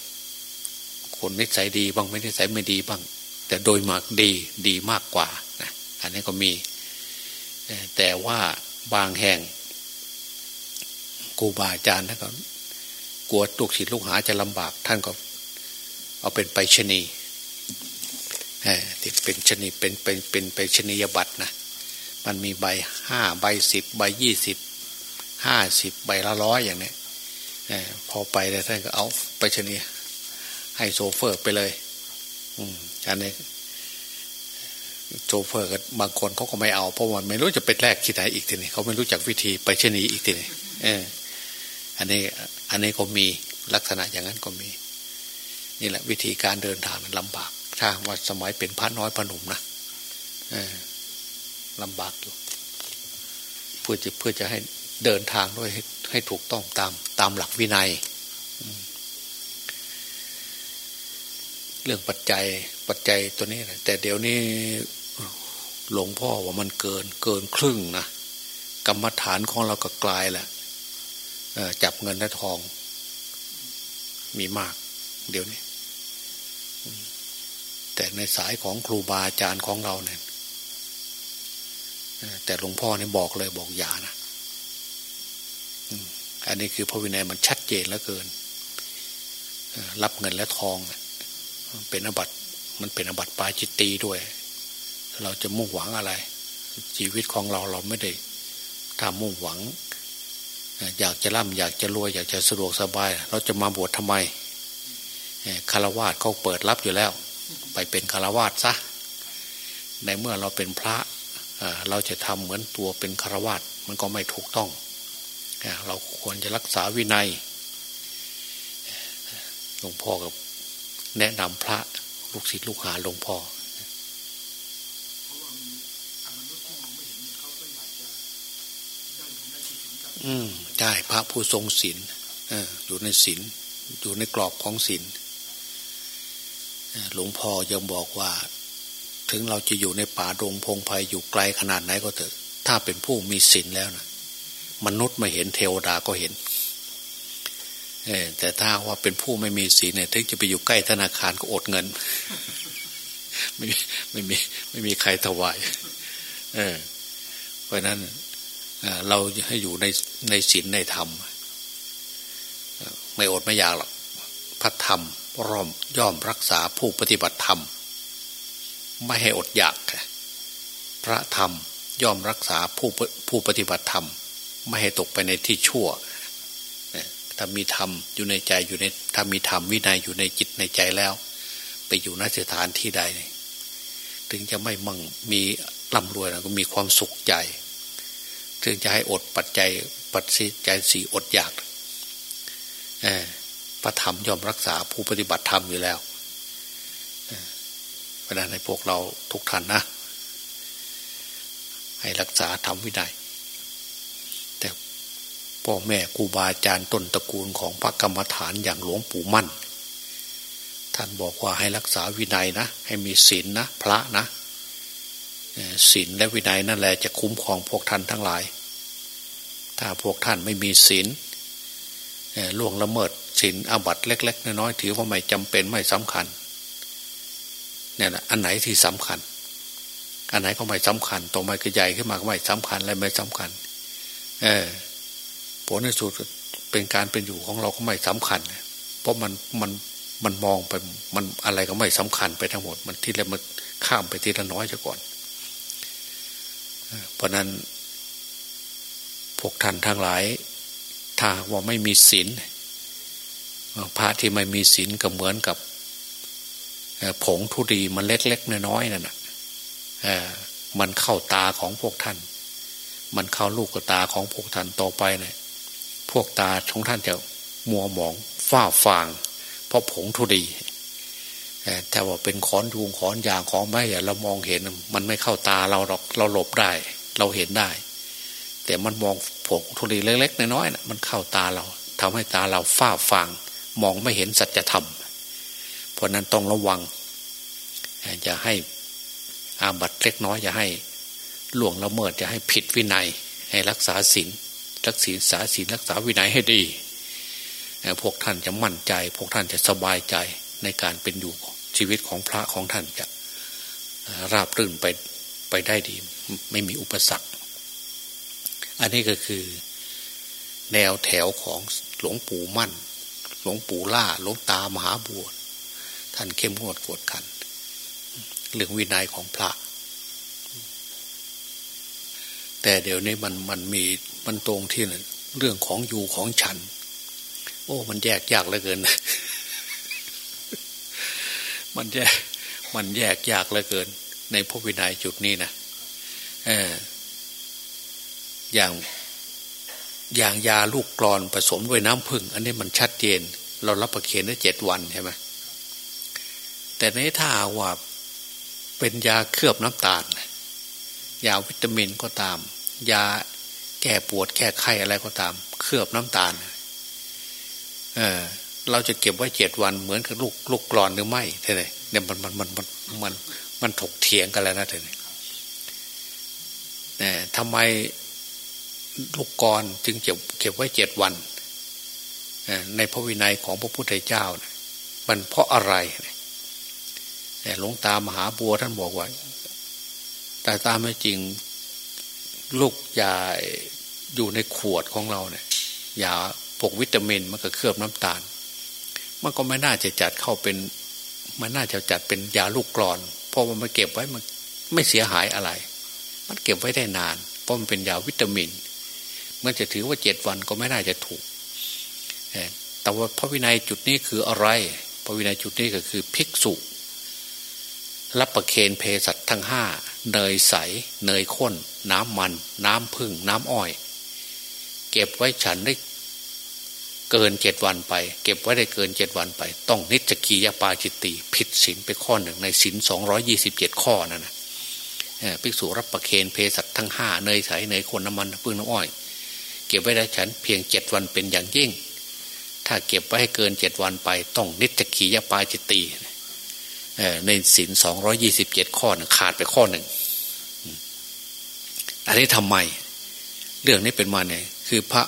คนนิสัยดีบ้างไม่นิสัยไม่ดีบ้าง แต่โดยมากดีดีมากกว่านะอันนี้ก็มี แต่ว่าบางแห่ง ครูบาอาจารย์ท่านก็กลัวลูกศิษย์ลูกหาจะลำบาก ท่านก็ เอาเป็นไปชนีติดเป็นชนีเป็นเป็นเป็นไปชนียบัตรนะมันมีใบห้าใบสิบใบยี่สิบห้าสิบใบละร้อยอย่างนี้พอไปแล้วท่านก็เอาไปชนีให้โซเฟอร์ไปเลย อืมอันนี้โซเฟอร์ก็บางคนเขาก็ไม่เอาเพราะมันไม่รู้จะเป็นแรกที่ไหนอีกทีนี้เขาไม่รู้จักวิธีไปชนีอีกทีนี้เออ อันนี้อันนี้ก็มีลักษณะอย่างนั้นก็มี นี่แหละ วิธีการเดินทางมันลำบาก ถ้าว่าสมัยเป็นพระน้อยพระหนุ่มนะลำบากอยู่เพื่อจะเพื่อจะให้เดินทางด้วยให้ให้ถูกต้องตามตามหลักวินัย เรื่องปัจจัยปัจจัยตัวนี้นะแต่เดี๋ยวนี้หลวงพ่อว่ามันเกินเกินครึ่งนะกรรมฐานของเราก็กลายแหละ จับเงินและทอง มีมาก เดี๋ยวนี้ แต่ในสายของครูบาอาจารย์ของเราเนี่ยแต่หลวงพ่อเนี่ยบอกเลยบอกอย่านะอันนี้คือพระวินัยมันชัดเจนแล้วเกิน รับเงินและทองเป็นอบัตมันเป็นอบัตปาจิตตีด้วย เราจะมุ่งหวังอะไร ชีวิตของเราเราไม่ได้ทำมุ่งหวัง อยากจะร่ำอยากจะรวยอยากจะสะดวกสบาย เราจะมาบวชทำไมคารวาสเขาเปิดรับอยู่แล้ว ไปเป็นคารวาสซะในเมื่อเราเป็นพระเราจะทำเหมือนตัวเป็นคารวาสมันก็ไม่ถูกต้อง เราควรจะรักษาวินัยหลวงพ่อกับแนะนำพระลูกศิษย์ลูกหาหลวงพ่อ อืมได้พระผู้ทรงศีลอยู่ในศีลอยู่ในกรอบของศีลหลวงพ่อยังบอกว่า ถึงเราจะอยู่ในป่าดงพงไพ่อยู่ไกลขนาดไหนก็เถอะ ถ้าเป็นผู้มีศีลแล้วนะมนุษย์ม่เห็นเทวดาก็เห็นแต่ถ้าว่าเป็นผู้ไม่มีศีลเนี่ย ถึงจะไปอยู่ใกล้ธนาคารก็อดเงิน ไม่ไม่มีไม่มีใครถวาย เออ เพราะนั้น เราให้อยู่ในในศีลในธรรม ไม่อดไม่อยากหรอกพระธรรมร่อมย่อมรักษาผู้ปฏิบัติธรรม ไม่ให้อดอยาก พระธรรมย่อมรักษาผู้ผู้ปฏิบัติธรรม ไม่ให้ตกไปในที่ชั่วถ้ามีธรรมอยู่ในใจอยู่ในถ้ามีธรรมวินัยอยู่ในจิตในใจแล้ว ไปอยู่นสถานที่ใด ถึงจะไม่มั่งมีร่ำรวยนะก็มีความสุขใจ ถึงจะให้อดปัจจัยปัจจัยสี่อดอยากพระธรรมยอมรักษาผู้ปฏิบัติธรรมอยู่แล้วเพราะนั้นในพวกเราทุกท่านนะ ให้รักษาธรรมวินัยแต่พ่อแม่ครูบาอาจารย์ต้นตระกูลของพระกรรมฐานอย่างหลวงปู่มั่น ท่านบอกว่าให้รักษาวินัยนะ ให้มีศีลนนะ พระนะศีลและวินัยนั่นแหละจะคุ้มครองพวกท่านทั้งหลาย ถ้าพวกท่านไม่มีศีลล่วงละเมิดศีลอาบัตเล็ก ๆ น้อยๆถือว่าไม่จำเป็นไม่สำคัญเนี่ยนะอันไหนที่สำคัญ อันไหนก็ไม่สำคัญตรงไม่กระใหญ่ขึ้นมาก็ไม่สำคัญอะไรไม่สำคัญ เออผลในสุดเป็นการเป็นอยู่ของเราก็ไม่สำคัญ เพราะมันมันมันมองไปมันอะไรก็ไม่สำคัญไปทั้งหมด มันที่แล้วมันข้ามไปทีละน้อยซะก่อนเพราะนั้น วกท่านทั้งหลาย ถ้าว่าไม่มีศีลพระที่ไม่มีศีลก็เหมือนกับผงทุดีมันเล็กๆน้อยๆนั่นนะมันเข้าตาของพวกท่าน มันเข้าลูกตาของพวกท่านต่อไปเนี่ยพวกตาของท่านจะมัวหมองฝ้าฟาง เพราะผงทุดีแต่ว่าเป็นขอนยูงขอนยางของไม้เรามองเห็น มันไม่เข้าตาเราหรอกเราหลบได้ เราเห็นได้ แต่มันมอง ผงทุลีเล็กๆน้อยๆนะมันเข้าตาเราทำให้ตาเราฝ้าฟางมองไม่เห็นสัจธรรม เพราะนั้นต้องระวังจะให้อาบัตเล็กน้อยจะให้ล่วงละเมิดจะให้ผิดวินัย ให้รักษาศีลรักษาศีลรักษาวินัยให้ดี พวกท่านจะมั่นใจ พวกท่านจะสบายใจในการเป็นอยู่ชีวิตของพระของท่านจะราบรื่นไปไปได้ดี ไม่มีอุปสรรค อันนี้ก็คือแนวแถวของหลวงปู่มั่น หลวงปู่ล่า หลวงตามหาบัวท่านเข้มงวดกวดขันเรื่องวินัยของพระ แต่เดี๋ยวนี้มันมันมีมันตรงที่เรื่องของอยู่ของฉัน โอ้ มันแยกยากเหลือเกิน มันแยก มันแยกยากเหลือเกิน ในพระวินัยจุดนี้นะเออ อย่างอย่างยาลูกกรอนผสมด้วยน้ำผึ้งอันนี้มันชัดเจน เรารับประเคนได้เจ็ดวันใช่ไหมแต่ในถ้าว่าเป็นยาเคลือบน้ำตาล ยาวิตามินก็ตาม ยาแก้ปวดแก้ไข้อะไรก็ตาม เคลือบน้ำตาลเออเราจะเก็บไว้เจ็ดวันเหมือนกับลูกลูกกรอนหรือไม่ท่านเนี่ยมันมันมันมันมันมันถกเถียงกันแล้วนะท่านเนี่ยทำไม ลูกกรจึงเก็บเก็บไว้เจ็ดวันในพระวินัยของพระพุทธเจ้ามันเพราะอะไรหลวงตามหาบัวท่านบอกว่า แต่ตามไม่จริงลูกยาอยู่ในขวดของเราเนี่ยยาพวกวิตามินมันก็เคลือบน้ำตาล มันก็ไม่น่าจะจัดเข้าเป็นมันน่าจะจัดเป็นยาลูกกรอนเพราะว่ามันเก็บไว้มันไม่เสียหายอะไร มันเก็บไว้ได้นาน เพราะมันเป็นยาวิตามิน มันจะถือว่าเจ็ดวันก็ไม่น่าจะถูก แต่ว่าพระวินัยจุดนี้คืออะไร พระวินัยจุดนี้ก็คือภิกษุ รับประเคนเพสัตทั้งห้าเนยใส เนยข้น น้ำมัน น้ำพึ่ง น้ำอ้อย เก็บไว้ฉันได้เกินเจ็ดวันไป เก็บไว้ได้เกินเจ็ดวันไป ต้องนิจกียปาจิตติผิดศีลไปข้อหนึ่งในศีลสองร้อยี่สิบเจ็ดข้อนั่นนะภิกษุรับประเคนเพสัตทั้งห้าเนยใสเนยข้นน้ำมันพึ่งน้ำอ้อย ก็บไว้ได้ฉันเพียงเจ็ดวันเป็นอย่างยิ่ง ถ้าเก็บไว้ให้เกินเจ็ดวันไป ต้องนิจกียปาจิตติในศินสองร้อยี่สิบเจ็ดข้อนึงขาดไปข้อหนึ่งอันนี้ทำไม เรื่องนี้เป็นมาเนี่ยคือพระ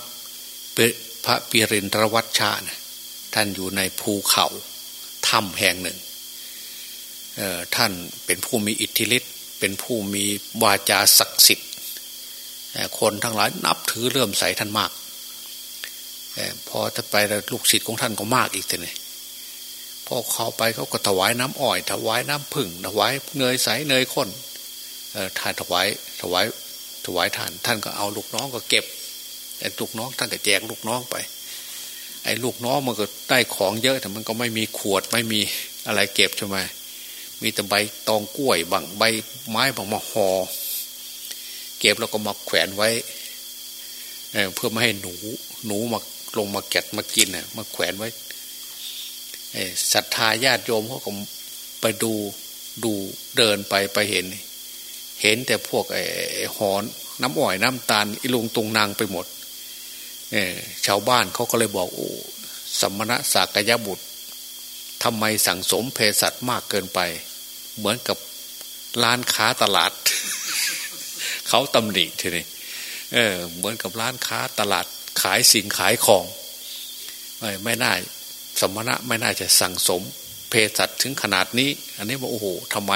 พระปิรินทรวัชชานะท่านอยู่ในภูเขาถ้ำแห่งหนึ่งท่านเป็นผู้มีอิทธิฤทธิ์เป็นผู้มีวาจาศักดิ์สิทธิ์ คนทั้งหลายนับถือเลื่อมใสท่านมากพอถ้าไปลูกศิษย์ของท่านก็มากอีกทีนี่พอเข้าไปเขาก็ถวายน้ำอ้อย ถวายน้ำผึ่งถวายเนยใสเนยข้นท่านถวายถวายถวายท่าน ท่านก็เอาลูกน้องก็เก็บไอ้ลูกน้องท่านก็แจกลูกน้องไป ไอ้ลูกน้องมันก็ได้ของเยอะแต่มันก็ไม่มีขวดไม่มีอะไรเก็บใช่ไหมมีแต่ใบตองกล้วยบางใบไม้บางมาหอ่อ เก็บแล้วก็มาแขวนไว้เพื่อไม่ให้หนู หนูมาลงมาแกะมากินน่ะมาแขวนไว้ศรัทธาญาติโยมเขาก็ไปดูดูเดินไปไปเห็น เห็นแต่พวกไอ้หอน น้ำอ้อยน้ำตาลอิลุงตุงนางไปหมดเชาวบ้านเขาก็เลยบอกโอ้สมณะสากยบุตรทำไมสั่งสมเพสัตมากเกินไป เหมือนกับร้านค้าตลาด เขาตำหนิทีนี้เออ เหมือนกับร้านค้าตลาดขายสิ่งขายของไม่ไม่น่าสมณะไม่น่าจะสั่งสม เพศัตถึงขนาดนี้ อันนี้ว่าโอ้โหทำไม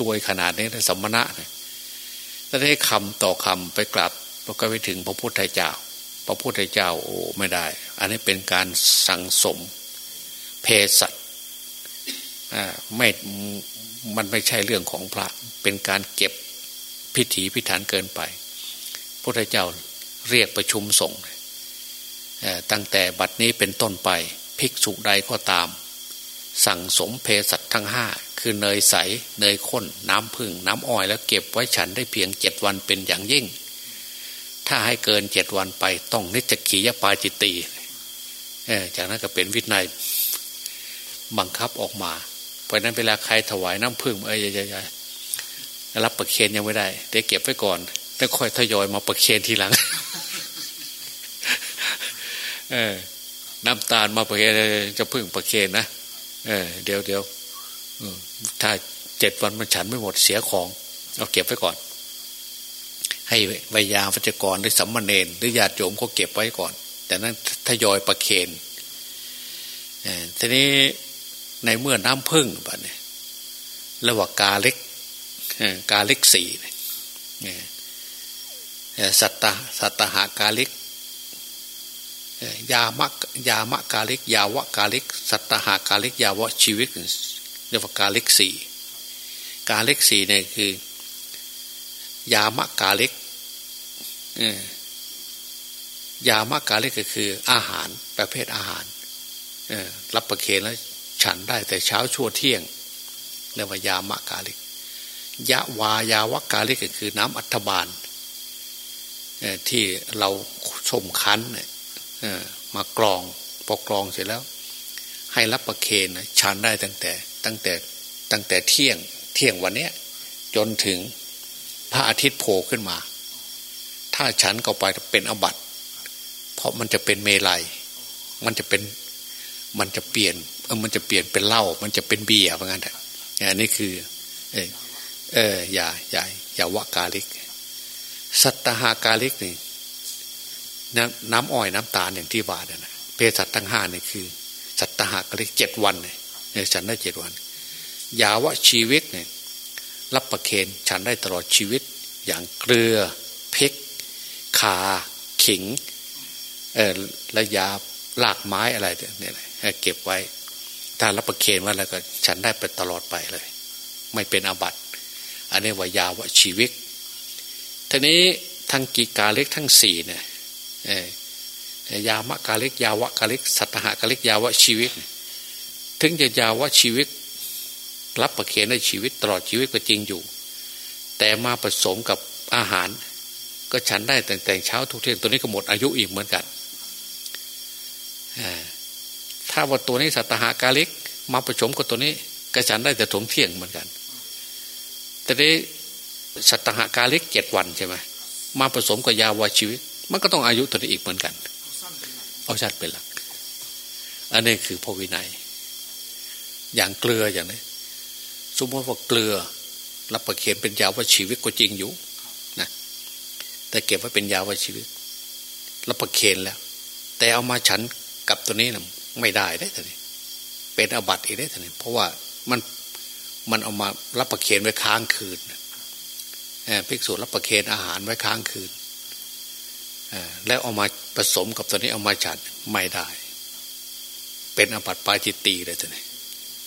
รวยขนาดนี้แต่สมณะเนี่ยแล้วได้คำต่อคำไปกลับแล้วก็ไปถึงพระพุทธเจ้า พระพุทธเจ้าโอ้ไม่ได้ อันนี้เป็นการสั่งสม เพศัตอ่าไม่มันไม่ใช่เรื่องของพระ เป็นการเก็บ พิถีพิถันเกินไปพระเจ้าเรียกประชุมสงฆ์ตั้งแต่บัดนี้เป็นต้นไปภิกษุใดก็ตาม สั่งสมเพสัตทั้งห้าคือเนยใส เนยข้น น้ำผึ้งน้ำอ้อยแล้วเก็บไว้ฉันได้เพียงเจ็ดวันเป็นอย่างยิ่ง ถ้าให้เกินเจ็ดวันไปต้องนิจกียปาจิตตีจากนั้นก็เป็นวินัยบังคับออกมา เพราะนั้นเวลาใครถวายน้ำผึ้งเอ้ยย รับประเคนยังไม่ได้เดี๋ยวเก็บไว้ก่อนแล้วค่อยทยอยมาประเคนทีหลัง เออ น้ำตาลมาประเคนจะพึ่งประเคนนะเออเดี๋ยวเดี๋ยวถ้าเจ็ดวันมันฉันไม่หมดเสียของ เอาเก็บไว้ก่อน ให้วิยาวัจกรหรือสัมมาเนนหรือญาติโยมก็เก็บไว้ก่อน แต่นั้นทยอยประเคนทีนี้ในเมื่อน้ำพึ่งแบบนี้ระหว่างกาเล็ก กาเล็กสี่สัตตสัตตหากาเล็กยามะยามะกาลิก ยาวะกาลิก สัตหากาลิก ยาวะชีวิตเรียกว่ากาลิกสี่กาลิกสี่เนี่ยคือ ยามะกาลิกยามะกาลิกก็คือ อาหารประเภทอาหารรับประเคนแล้วฉันได้แต่เช้าชั่วเที่ยงเรียกว่ายามะกาลิก ยะวายาวกาลิกก็คือน้ำอัฐบาลที่เราชมคั้นมากรองพอกรองเสร็จแล้ว ให้รับประเคนฉันได้ตั้งแต่ตั้งแต่ตั้งแต่เที่ยงเที่ยงวันนี้จนถึงพระอาทิตย์โผล่ขึ้นมา ถ้าฉันเข้าไปเป็นอบัตเพราะมันจะเป็นเมลัย มันจะเป็นมันจะเปลี่ยนเออมันจะเปลี่ยนเป็นเหล้ามันจะเป็นเบียร์เหมือนกันอันนี้คือ เอออย่าอย่าอย่าวะกาลิก สัตหากาลิกนี่น้ำน้ำอ้อยน้ำตาลอย่างที่ว่าเนี่ยนะเพศสัตว์ทั้งห้านี่คือ สัตหะก็เรียกเจ็ดวันเนี่ยฉันได้เจ็ดวันยาวะชีวิตเนี่ยรับประเคนฉันได้ตลอดชีวิต อย่างเกลือเพกขาขิงเออระยาลากไม้อะไรเนี่ยเก็บไว้ ถ้ารับประเคนว่าแล้วก็ ฉันได้ไปตลอดไปเลย ไม่เป็นอาบัติ อันนี้ว่ายาวชีวิตทีนี้ทั้งกิกาเล็กทั้งสี่เนี่ยยามะกาเล็กยาวะกาเล็กสัตหะกาเล็กยาวะชีวิต ถึงจะยาวะชีวิต รับประเคนในชีวิตตลอดชีวิตก็จริงอยู่ แต่มาผสมกับอาหาร ก็ฉันได้แต่แต่เช้าทุกเที่ยงตัวนี้ก็หมดอายุอีกเหมือนกันถ้าว่าตัวนี้สัตหากาเล็ก มาผสมกับตัวนี้ ก็ฉันได้แต่ถงเที่ยงเหมือนกัน แต่นี้สัตหากาเล็กเจ็ดวันใช่ไหมมาผสมกับยาวาชีวิต มันก็ต้องอายุตัวนี้อีกเหมือนกัน เอาชัดเป็นหลัก อันนี้คือพวินัย อย่างเกลืออย่างนี้สมมติว่าเกลือ รับประเคนเป็นยาวาชีวิตก็จริงอยู่นะแต่เก็บไว้เป็นยาวาชีวิต รับประเคนแล้ว แต่เอามาฉันกับตัวนี้นะไม่ได้ได้ท่านี้เป็นอบัติอีกได้ท่านี้เพราะว่ามัน มันเอามารับประเคนไว้ค้างคืนภิกษุรับประเคนอาหารไว้ค้างคืนแล้วเอามาผสมกับตัวนี้เอามาฉันไม่ได้ เป็นอบัตปาจิตตีเลยท่านี้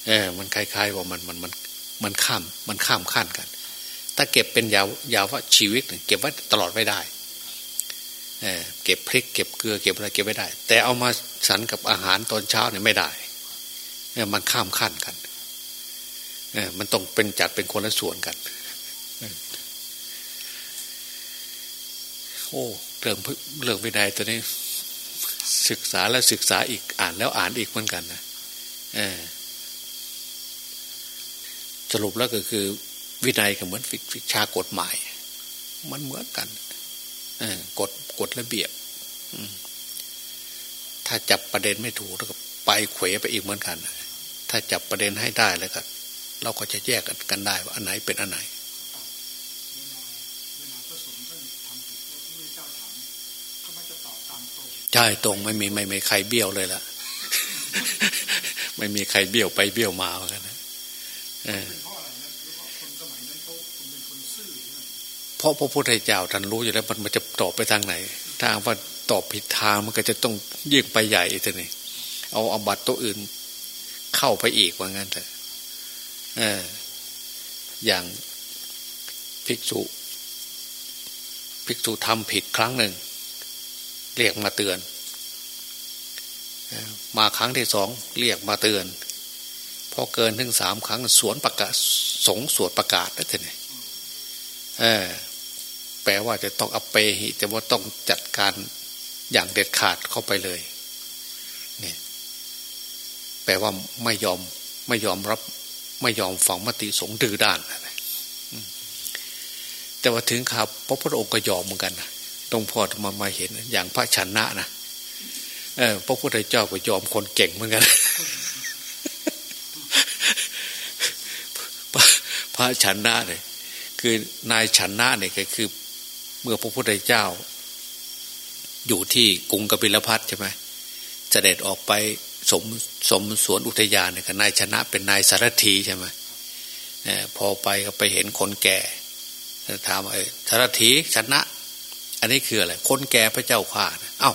เออมันคล้ายๆว่ามันมันมันมันข้ามมันข้ามขั้นกัน ถ้าเก็บเป็นยาวยาวว่าชีวิต เก็บไว้ตลอดไม่ได้เก็บพริกเก็บเกลือเก็บอะไรเก็บไม่ได้ แต่เอามาสันกับอาหารตอนเช้าเนี่ยไม่ได้เนี่ยมันข้ามขั้นกัน มันต้องเป็นจัดเป็นคนละส่วนกันโอ้เรื่องเรื่องวินัยตัวนี้ ศึกษาแล้วศึกษาอีกอ่านแล้วอ่านอีกเหมือนกันนะสรุปแล้วก็คือ วินัยก็เหมือนวิชากฎหมาย มันเหมือนกันกฎกฎระเบียบถ้าจับประเด็นไม่ถูกแล้วก็ไปเขวไปอีกเหมือนกัน ถ้าจับประเด็นให้ได้แล้วก็ เราก็จะแยกกันได้ว่าอันไหนเป็นอันไหนใช่ตรงไม่มีไม่มีใครเบี้ยวเลยล่ะ ไม่มีใครเบี้ยวไปเบี้ยวมาเหมือนกันนะเพราะพระพุทธเจ้าท่านรู้อยู่แล้วมันจะตอบไปทางไหน ถ้าว่าตอบผิดทางมันก็จะต้องยิ่งไปใหญ่อีกทีนี่เอาอาบัตตัวอื่นเข้าไปอีกว่างั้นเถอะ อออย่างภิกษุ ภิกษุทำผิดครั้งหนึ่ง เรียกมาเตือน มาครั้งที่สองเรียกมาเตือน พอเกินถึงสามครั้งสวนประกาศสงสวดประกาศแล้ทีนี้เออแปลว่าจะต้องอเปหิแต่ว่าต้องจัดการอย่างเด็ดขาดเข้าไปเลยเนี่ยแปลว่าไม่ยอมไม่ยอมรับ ไม่ยอมฟังมติสงดื้อด้านแต่ว่าถึงครับพระพุทธองค์ก็ยอมเหมือนกันนะต้องพอมามาเห็นอย่างพระชนะนะเออพระพุทธเจ้าก็ยอมคนเก่งเหมือนกันพระชนะเนี่ยคือนายชนะเนี่ยก็คือ เมื่อพระพุทธเจ้า อยู่ที่กรุงกบิลพัทใช่ไหมเสด็จออกไป สมสมสวนอุทยานเนี่ยนายชนะเป็นนายสารถีใช่ไหมพอไปก็ไปเห็นคนแก่ถามไอ้สารถีชนะ อันนี้คืออะไรคนแก่พระเจ้าข่าเอ้า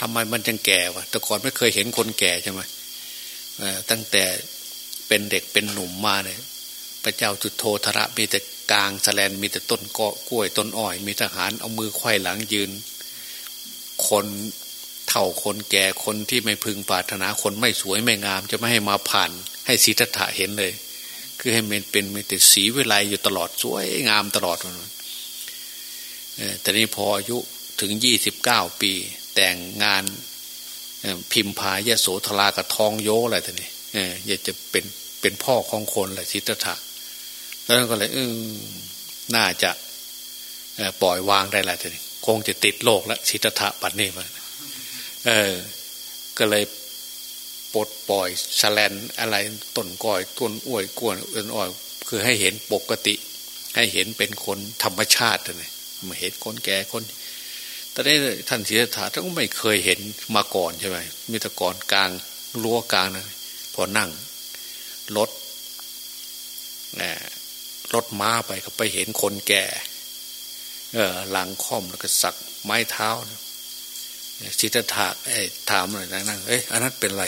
ทำไมมันจังแก่วะแต่ก่อนไม่เคยเห็นคนแก่ใช่ไหมตั้งแต่เป็นเด็กเป็นหนุ่มมาเนี่ยพระเจ้าจุดโทธระมีแต่กลางแสลนมีแต่ต้นกกล้วยต้นอ้อย มีทหารเอามือไขว้หลังยืน คน เท่าคนแก่คนที่ไม่พึงปรารถนาคนไม่สวยไม่งาม จะไม่ให้มาผ่าน ให้สีทัตถะเห็นเลย คือให้มันเป็นมีแต่สีวิไลอยู่ตลอดสวยงามตลอดวันแต่นี้พออายุถึงยี่สิบเก้าปี แต่งงานพิมพายโสธรากับทองโยอะไรท่นี้อยากจะเป็นเป็นพ่อของคนแหละสิทธะแล้วก็เลยอืน่าจะปล่อยวางได้และทีนี้คงจะติดโลกแล้วสิทธะปัจนี้มา เออ ก็เลยปลดปล่อยแลนอะไรต้นก้อยต้นอ้วยกวนอ้นอ้อย คือให้เห็นปกติ ให้เห็นเป็นคนธรรมชาติเลยมาเห็นคนแก่คนแต่ได้ท่านศิทธาท่านก็ไม่เคยเห็นมาก่อนใช่ไหมมีแต่ก่อนกลางรั้วกลางนะพอนั่งรถรถม้าไปก็ไปเห็นคนแก่ เออหลังค่อมแล้วก็สักไม้เท้า สิทธัตถะถามอะไรนั่งเอ้ยอันนั้นเป็นอะไร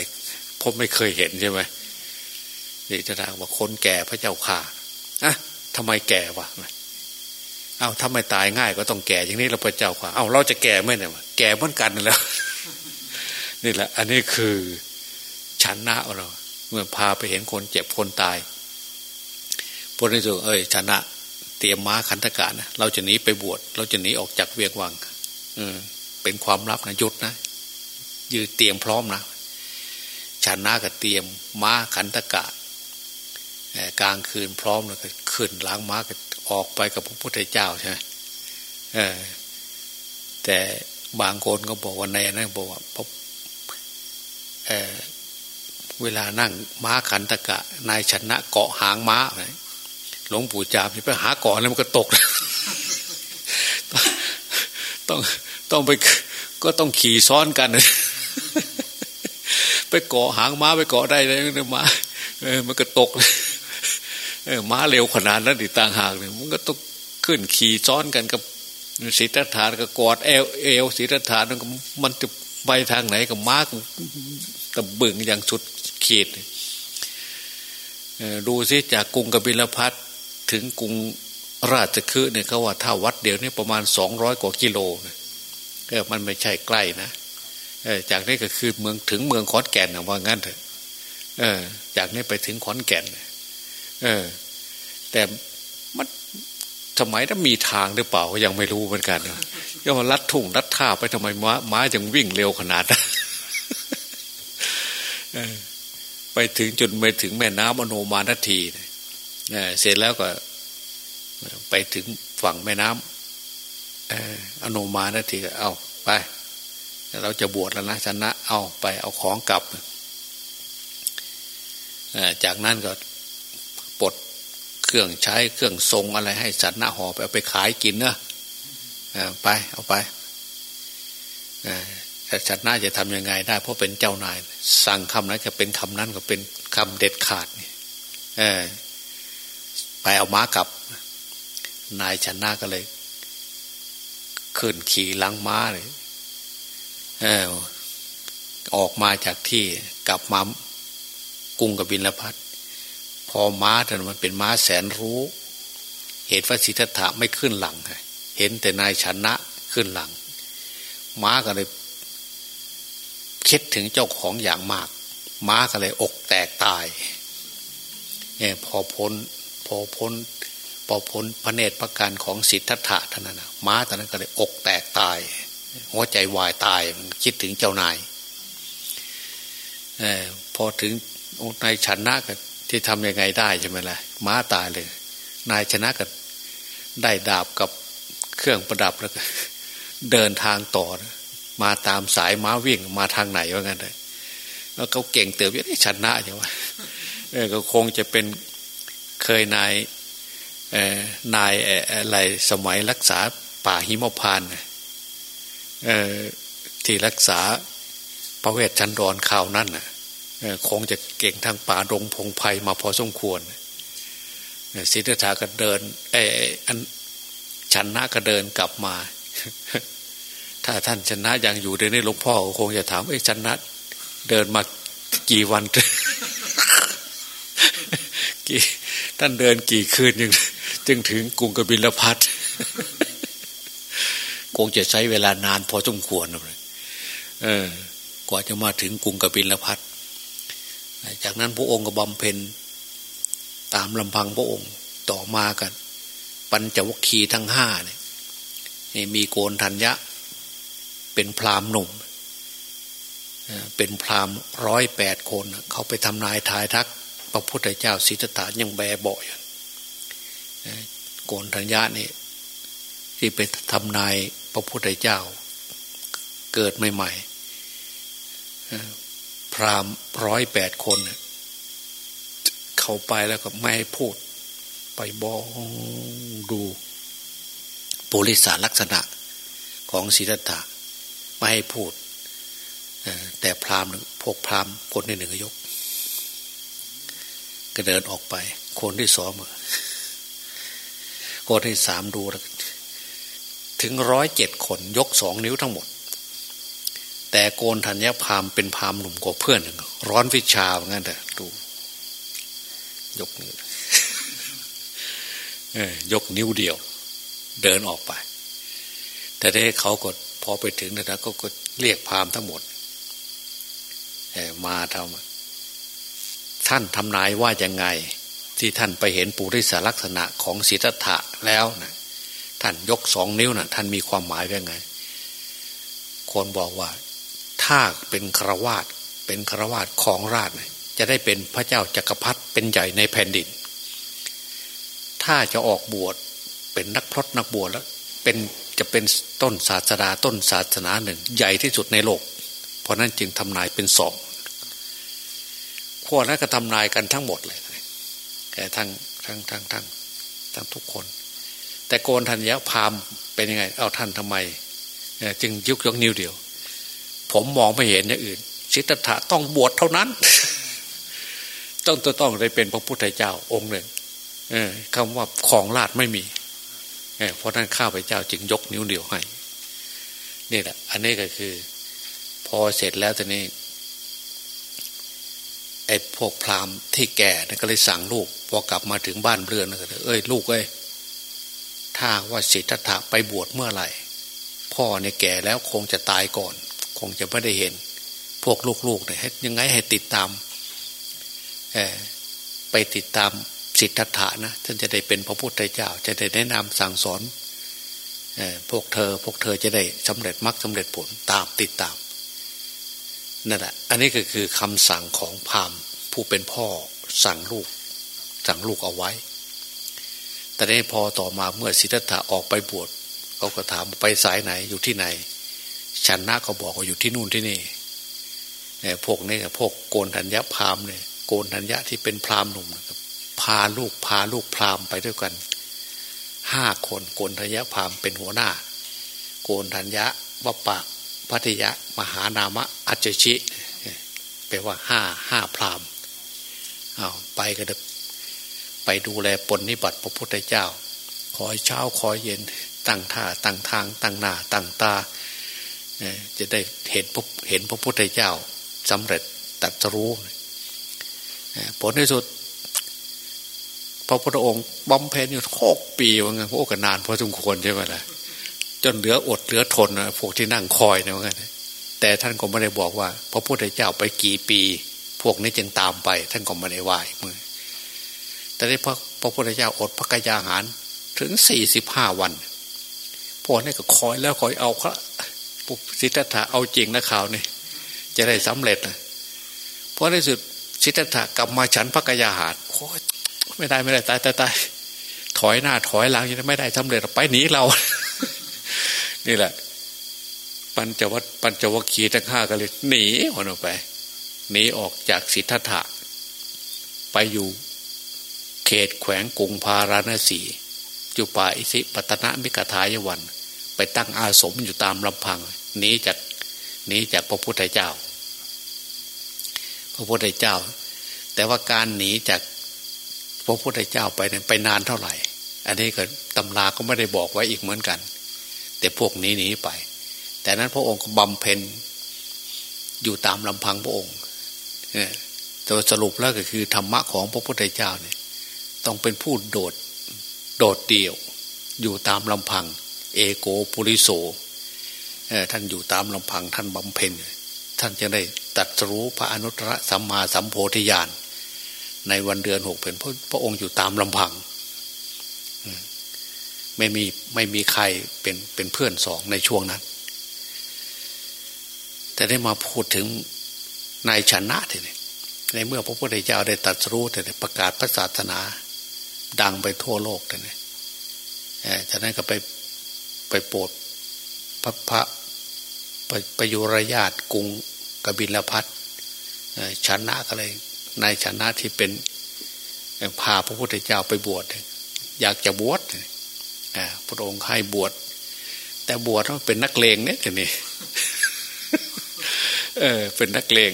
ผมไม่เคยเห็นใช่ไหมสิทธัตถะว่าคนแก่พระเจ้าข่าอะทำไมแก่วะเอาถ้าไม่ตายง่ายก็ต้องแก่อย่างนี้เราพระเจ้าค่ะเอาเราจะแก่เมื่อไหร่แก่เหมือนกันแล้วนี่แหละ อันนี้คือฉันนะเราเมื่อพาไปเห็นคนเจ็บคนตายพระนิสุเอ้ยชนะเตรียมม้าขันธกานะเราจะหนีไปบวชเราจะหนีออกจากเวียงวัง อืม เป็นความลับนะยุดนะ ยืดเตรียมพร้อมนะชนะก็เตรียมม้าขันธกะกลางคืนพร้อมแล้วก็ขึ้นล้างม้าก็ออกไปกับพระพุทธเจ้าใช่ไหมแต่บางคนก็บอกว่าในนั้นบอกว่าพบเเวลานั่งม้าขันตะกะ นายชนะเกาะหางม้าหลวงปู่จามไปหาเกาะแล้วมันก็ตก ต้อง ต้องไปก็ต้องขี่ซ้อนกัน ไปเกาะหางม้าไปเกาะได้เลยม้าเออมันก็ตกเลยเออม้าเร็วขนาดนั้นติต่างหากเนี่ยมันก็ต้องขึ้นขี่ซ้อนกันกับศีรษฐานก็กอดเอวเอวศีรษฐานมันจะไปทางไหนกับม้าตะบึงอย่างสุดขีดดูซิจากกรุงกบิลพัทถึงกรุงราชคฤห์เนี่ยเขาว่าถ้าวัดเดียวนี่ประมาณสองร้อยกว่ากิโล เออมันไม่ใช่ใกล้นะจากนี้ก็คือเมืองถึงเมืองขอนแก่นว่างั้นเถอะเออ จากนี้ไปถึงขอนแก่น เออ แต่มันสมัยนั้นมีทางหรือเปล่าก็ยังไม่รู้เหมือนกันก็มาลัดทุ่งลัดท่าไปทำไมม้าม้าจึงวิ่งเร็วขนาดนั้นไปถึงจนไปถึงแม่น้ำอโนมานาทีเสร็จแล้วก็ ไปถึงฝั่งแม่น้ำ อโนมานาทีก็เอาไป เราจะบวชแล้วนะชนะ เอาไปเอาของกลับจากนั้นก็ปลดเครื่องใช้เครื่องทรงอะไรให้สัตว์หน้าหอไปเอาไปขายกินเนะไปเอาไปแต่สัตว์หน้าจะทำยังไงได้ เพราะเป็นเจ้านาย สั่งคำนั้นก็เป็นคำนั้นก็เป็นคำเด็ดขาดนี่ไปเอาม้ากลับ นายชนะก็เลย ขึ้นขี่ลังม้าเลยออกมาจากที่กลับมากรุงกบินลพัทพอม้าแต่มันเป็นม้าแสนรู้ เหตุว่าสิทธัตถะไม่ขึ้นหลังเห็นแต่นายชนะขึ้นหลัง ม้าก็เลยคิดถึงเจ้าของอย่างมาก ม้าก็เลยอกแตกตายเนี่ยพอพ้น พอพ้น พอพ้นพระเนตรประการของสิทธัตถะท่านนั้นม้าตอนนั้นก็เลยอกแตกตาย หัวใจวายตายคิดถึงเจ้านายอพอถึงนายชนะก็ที่ทำยังไงได้ใช่ไหมล่ะม้าตายเลย นายชนะก็ได้ดาบกับเครื่องประดับแล้วก็ เดินทางต่อมาตามสายม้าวิ่งมาทางไหนว่างั้นเลยแล้วเขาเก่งเติบยังชนะใช่ไหมเออก็คงจะเป็นเคยนาย นายอะไรสมัยรักษาป่าหิมพานที่รักษาพระเวทชันดรข่าวนั่นคงจะเก่งทางป่าดงพงไพ่มาพอสมควรสิทธัตถะก็เดินไอ้อันชนะก็เดินกลับมา ถ้าท่านชนะยังอยู่ในนี้หลวงพ่อคงจะถามไอ้ชนะ เดินมากี่วันกี่ท่านเดินกี่คืนยัง จึงถึงกรุงกบิลพัทคงจะใช้เวลานานพอสมควรเลยเออ กว่าจะมาถึงกรุงกบิลพัทจากนั้นพระองค์ก็บำเพ็ญตามลำพังพระองค์ต่อมากัน ปัญจวัคคีย์ทั้งห้าเนี่ยมีโกนธัญญะ เป็นพรามหนุ่ม เป็นพรามร้อยแปดคน เขาไปทำนายทายทัก พระพุทธเจ้าสิทธัตถะยังแบเบาอยู่ โกนธัญญะนี่ที่ไปทำนายพระพุทธเจ้า เกิดใหม่ๆพรามร้อยแปดคน เข้าไปแล้วก็ไม่ให้พูด ไปบองดูปุริสาลักษณะของศิทธะไม่ให้พูด แต่พรามหนึ่งพวกพรามคนที่หนึ่งยกก็เดินออกไป คนที่สอง คนที่สามดู ถึงร้อยเจ็ดคนยกสองนิ้วทั้งหมด แต่โกนธัญญพามเป็นพามหนุ่มกว่าเพื่อน ร้อนวิชาเหมือนกันเถอะดู ยกนิ้วยกนิ้วเดียว เดินออกไป แต่ได้เขากดพอไปถึงนะก็กดเรียกพามทั้งหมดมาทำท่านทำนายว่ายังไง ที่ท่านไปเห็นปุริสลักษณะของสิทธัตถะแล้วนะท่านยกสองนิ้วนะ่ะ ท่านมีความหมายว่าไง คนบอกว่า ถ้าเป็นครวาตเป็นครวาตของราชนะจะได้เป็นพระเจ้าจักรพรรดิเป็นใหญ่ในแผ่นดิน ถ้าจะออกบวชเป็นนักพรตนักบวชแล้ว เป็นจะเป็นต้นศาสดาต้นศาสนาหนึ่ง ใหญ่ที่สุดในโลก เพราะนั้นจึงทำนายเป็นสองพวกนั้นก็ทำนายกันทั้งหมดเลย ทั้งทั้งทั้งทั้งทั้งทุกคน แต่โกนทันยะพามเป็นยังไง เอาท่านทำไมจึงยุกยกนิ้วเดียว ผมมองไม่เห็นอย่างอื่นสิทธัตถะต้องบวชเท่านั้น ต้องต้องได้เป็นพระพุทธเจ้าองค์หนึ่งคำว่าของราชไม่มีเพราะนั้นข้าพเจ้าจึงยกนิ้วเดียวให้ นี่แหละ อันนี้ก็คือ พอเสร็จแล้วตอนนี้ ไอ้พวกพราหมณ์ที่แก่ก็เลยสั่งลูกพอกลับมาถึงบ้านเรือนนะเอ้ยลูกเอ้ยถ้าว่าสิทธัตถะไปบวชเมื่อไหร่ พ่อเนี่ยแก่แล้วคงจะตายก่อน คงจะไม่ได้เห็น พวกลูกๆเนี่ยยังไงให้ติดตามไปติดตามสิทธัตถะนะท่านจะได้เป็นพระพุทธเจ้า จะได้แนะนำสั่งสอนพวกเธอพวกเธอจะได้สำเร็จมรรคสาเร็จผลตามติดตาม นั่นแหละอันนี้ก็คือคำสั่งของพามผู้เป็นพ่อสั่งลูก สั่งลูกเอาไว้ แต่ในพอต่อมาเมื่อสิทธัตถะออกไปบวชเขาก็ถามไปสายไหนอยู่ที่ไหนชันนะก็บอกว่าอยู่ที่นู่นที่นี่พวกนี้พวกโกนธัญญาพามเนี่ยโกนธัญญาที่เป็นพรามหนุ่มนะครับพาลูกพาลูกพรามไปด้วยกันห้าคนโกนธัญญาพามเป็นหัวหน้า โกนธัญญาวปะ พัทยะมหานามะอัจฉิแปลว่าห้าห้าพรามเอาไปกันไปดูแลปนนิบัติพระพุทธเจ้า คอยเช้าคอยเย็นตั้งท่าตั้งทาง ตั้งหน้าตั้งตาจะได้เห็นพบเห็นพระพุทธเจ้าสำเร็จตัดรู้ผลที่สุด พระพุทธองค์บำเพ็ญอยู่หกปีว่างั้นโอ้กันานพอสมควรใช่ไหมล่ะ นเหลืออดเหลือทนนะพวกที่นั่งคอยเนะว่างั้นกันแต่ท่านก็ไม่ได้บอกว่า พระพุทธเจ้าไปกี่ปี พวกนี้จึงตามไป ท่านก็ไม่ได้ไหวมือแต่ได้พระพระพุทธเจ้าอดพระกายาหารถึงสี่สิบห้าวันพวกนี้ก็คอยแล้วคอยเอาพระปุสิทธัตถะเอาจริงนะข่าวนี่จะได้สำเร็จนะเพราะในสุดสิทธัตถะกลับมาฉันพระกายาหารโอ้ไม่ได้ไม่ได้ตายตายตายถอยหน้าถอยหลังยังไม่ได้สำเร็จไปหนีเรา นี่แหละ ปัญจวัตปัญจวัคคีย์ทั้งห้าก็เลยหนีออกไปหนีออกจากสิทธัตถะ ไปอยู่เขตแขวงกรุงพาราณสีจุป่าอิสิปตนะมิกทายวัน ไปตั้งอาสมอยู่ตามลำพังหนีจากหนีจากพระพุทธเจ้า พระพุทธเจ้า แต่ว่าการหนีจากพระพุทธเจ้าไปเนี่ยไปนานเท่าไหร่ อันนี้ก็ตำราก็ไม่ได้บอกไว้อีกเหมือนกัน แต่พวกนี้หนีไป แต่นั้นพระองค์ก็บำเพ็ญอยู่ตามลำพังพระองค์เนี่ยแต่สรุปแล้วก็คือธรรมะของพระพุทธเจ้าเนี่ย ต้องเป็นผู้โดดโดดเดี่ยว อยู่ตามลำพัง เอโกปุริโสท่านอยู่ตามลำพังท่านบำเพ็ญท่านจะได้ตัดรู้พระอนุตตรสัมมาสัมโพธิญาณในวันเดือนหกเป็นพระพระองค์อยู่ตามลำพัง ไม่มีไม่มีใครเป็นเป็นเพื่อนสองในช่วงนั้น แต่ได้มาพูดถึงนายชนะทีนี้ในเมื่อพระพุทธเจ้าได้ตัดรู้แต่ประกาศพระศาสนา ดังไปทั่วโลกแต่เนี่ยจากนั้นก็ไปไปโปรดพระพระประยุรญาติกรุงกบิลพัทชนะก็เลยนายชนะที่เป็นพาพระพุทธเจ้าไปบวชอยากจะบวช พระองค์ให้บวช แต่บวชเป็นนักเลงเนี่ยทีนี้เออ เป็นนักเลง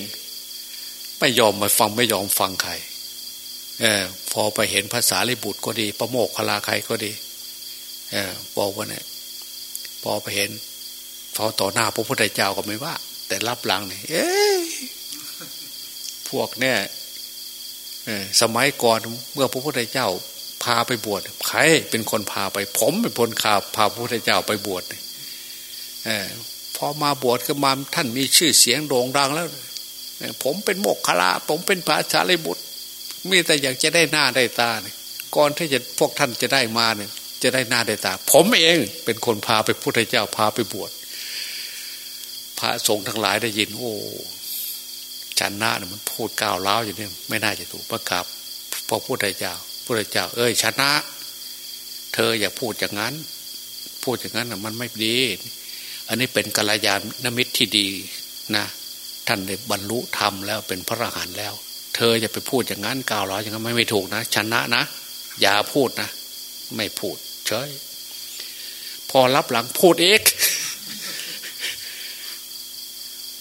ไม่ยอมมาฟังไม่ยอมฟังใครเออพอไปเห็นภาษาลิบุตรก็ดี ประโมกคลาใครก็ดี เออบอกว่าเนี่ยพอไปเห็นพอต่อหน้าพระพุทธเจ้าก็ไม่ว่า แต่รับหลังเนี่ยเอ๊พวกเนี่ยสมัยก่อนเมื่อพระพุทธเจ้า พาไปบวชใครเป็นคนพาไป ผมเป็นคนขาพาพระพุทธเจ้าไปบวชเอพอมาบวชก็มาท่านมีชื่อเสียงโด่งดังแล้วผมเป็นโมกขลาผมเป็นพระชาลิบุตร มีแต่อยากจะได้หน้าได้ตาเนี่ยก่อนที่จะพวกท่านจะได้มาเนี่ย จะได้หน้าได้ตา ผมเองเป็นคนพาไปพุทธเจ้าพาไปบวชพระสงฆ์ทั้งหลายได้ยิน โอ้ชันนะเนี่ยมันพูดก้าวเล้าอยู่เนี่ยไม่น่าจะถูกประกาศพระพุทธเจ้า พุทธเจ้า เอ้ยชนะ เธออย่าพูดอย่างนั้น พูดอย่างนั้นมันไม่ดี อันนี้เป็นกัลยาณมิตรที่ดีนะ ท่านได้บรรลุธรรมแล้วเป็นพระอรหันต์แล้ว เธอจะไปพูดอย่างนั้นกล่าวร้อยอย่างนั้นไม่ไม่ถูกนะ ชนะนะ อย่าพูดนะ ไม่พูดเฉยพอรับหลังพูดเอก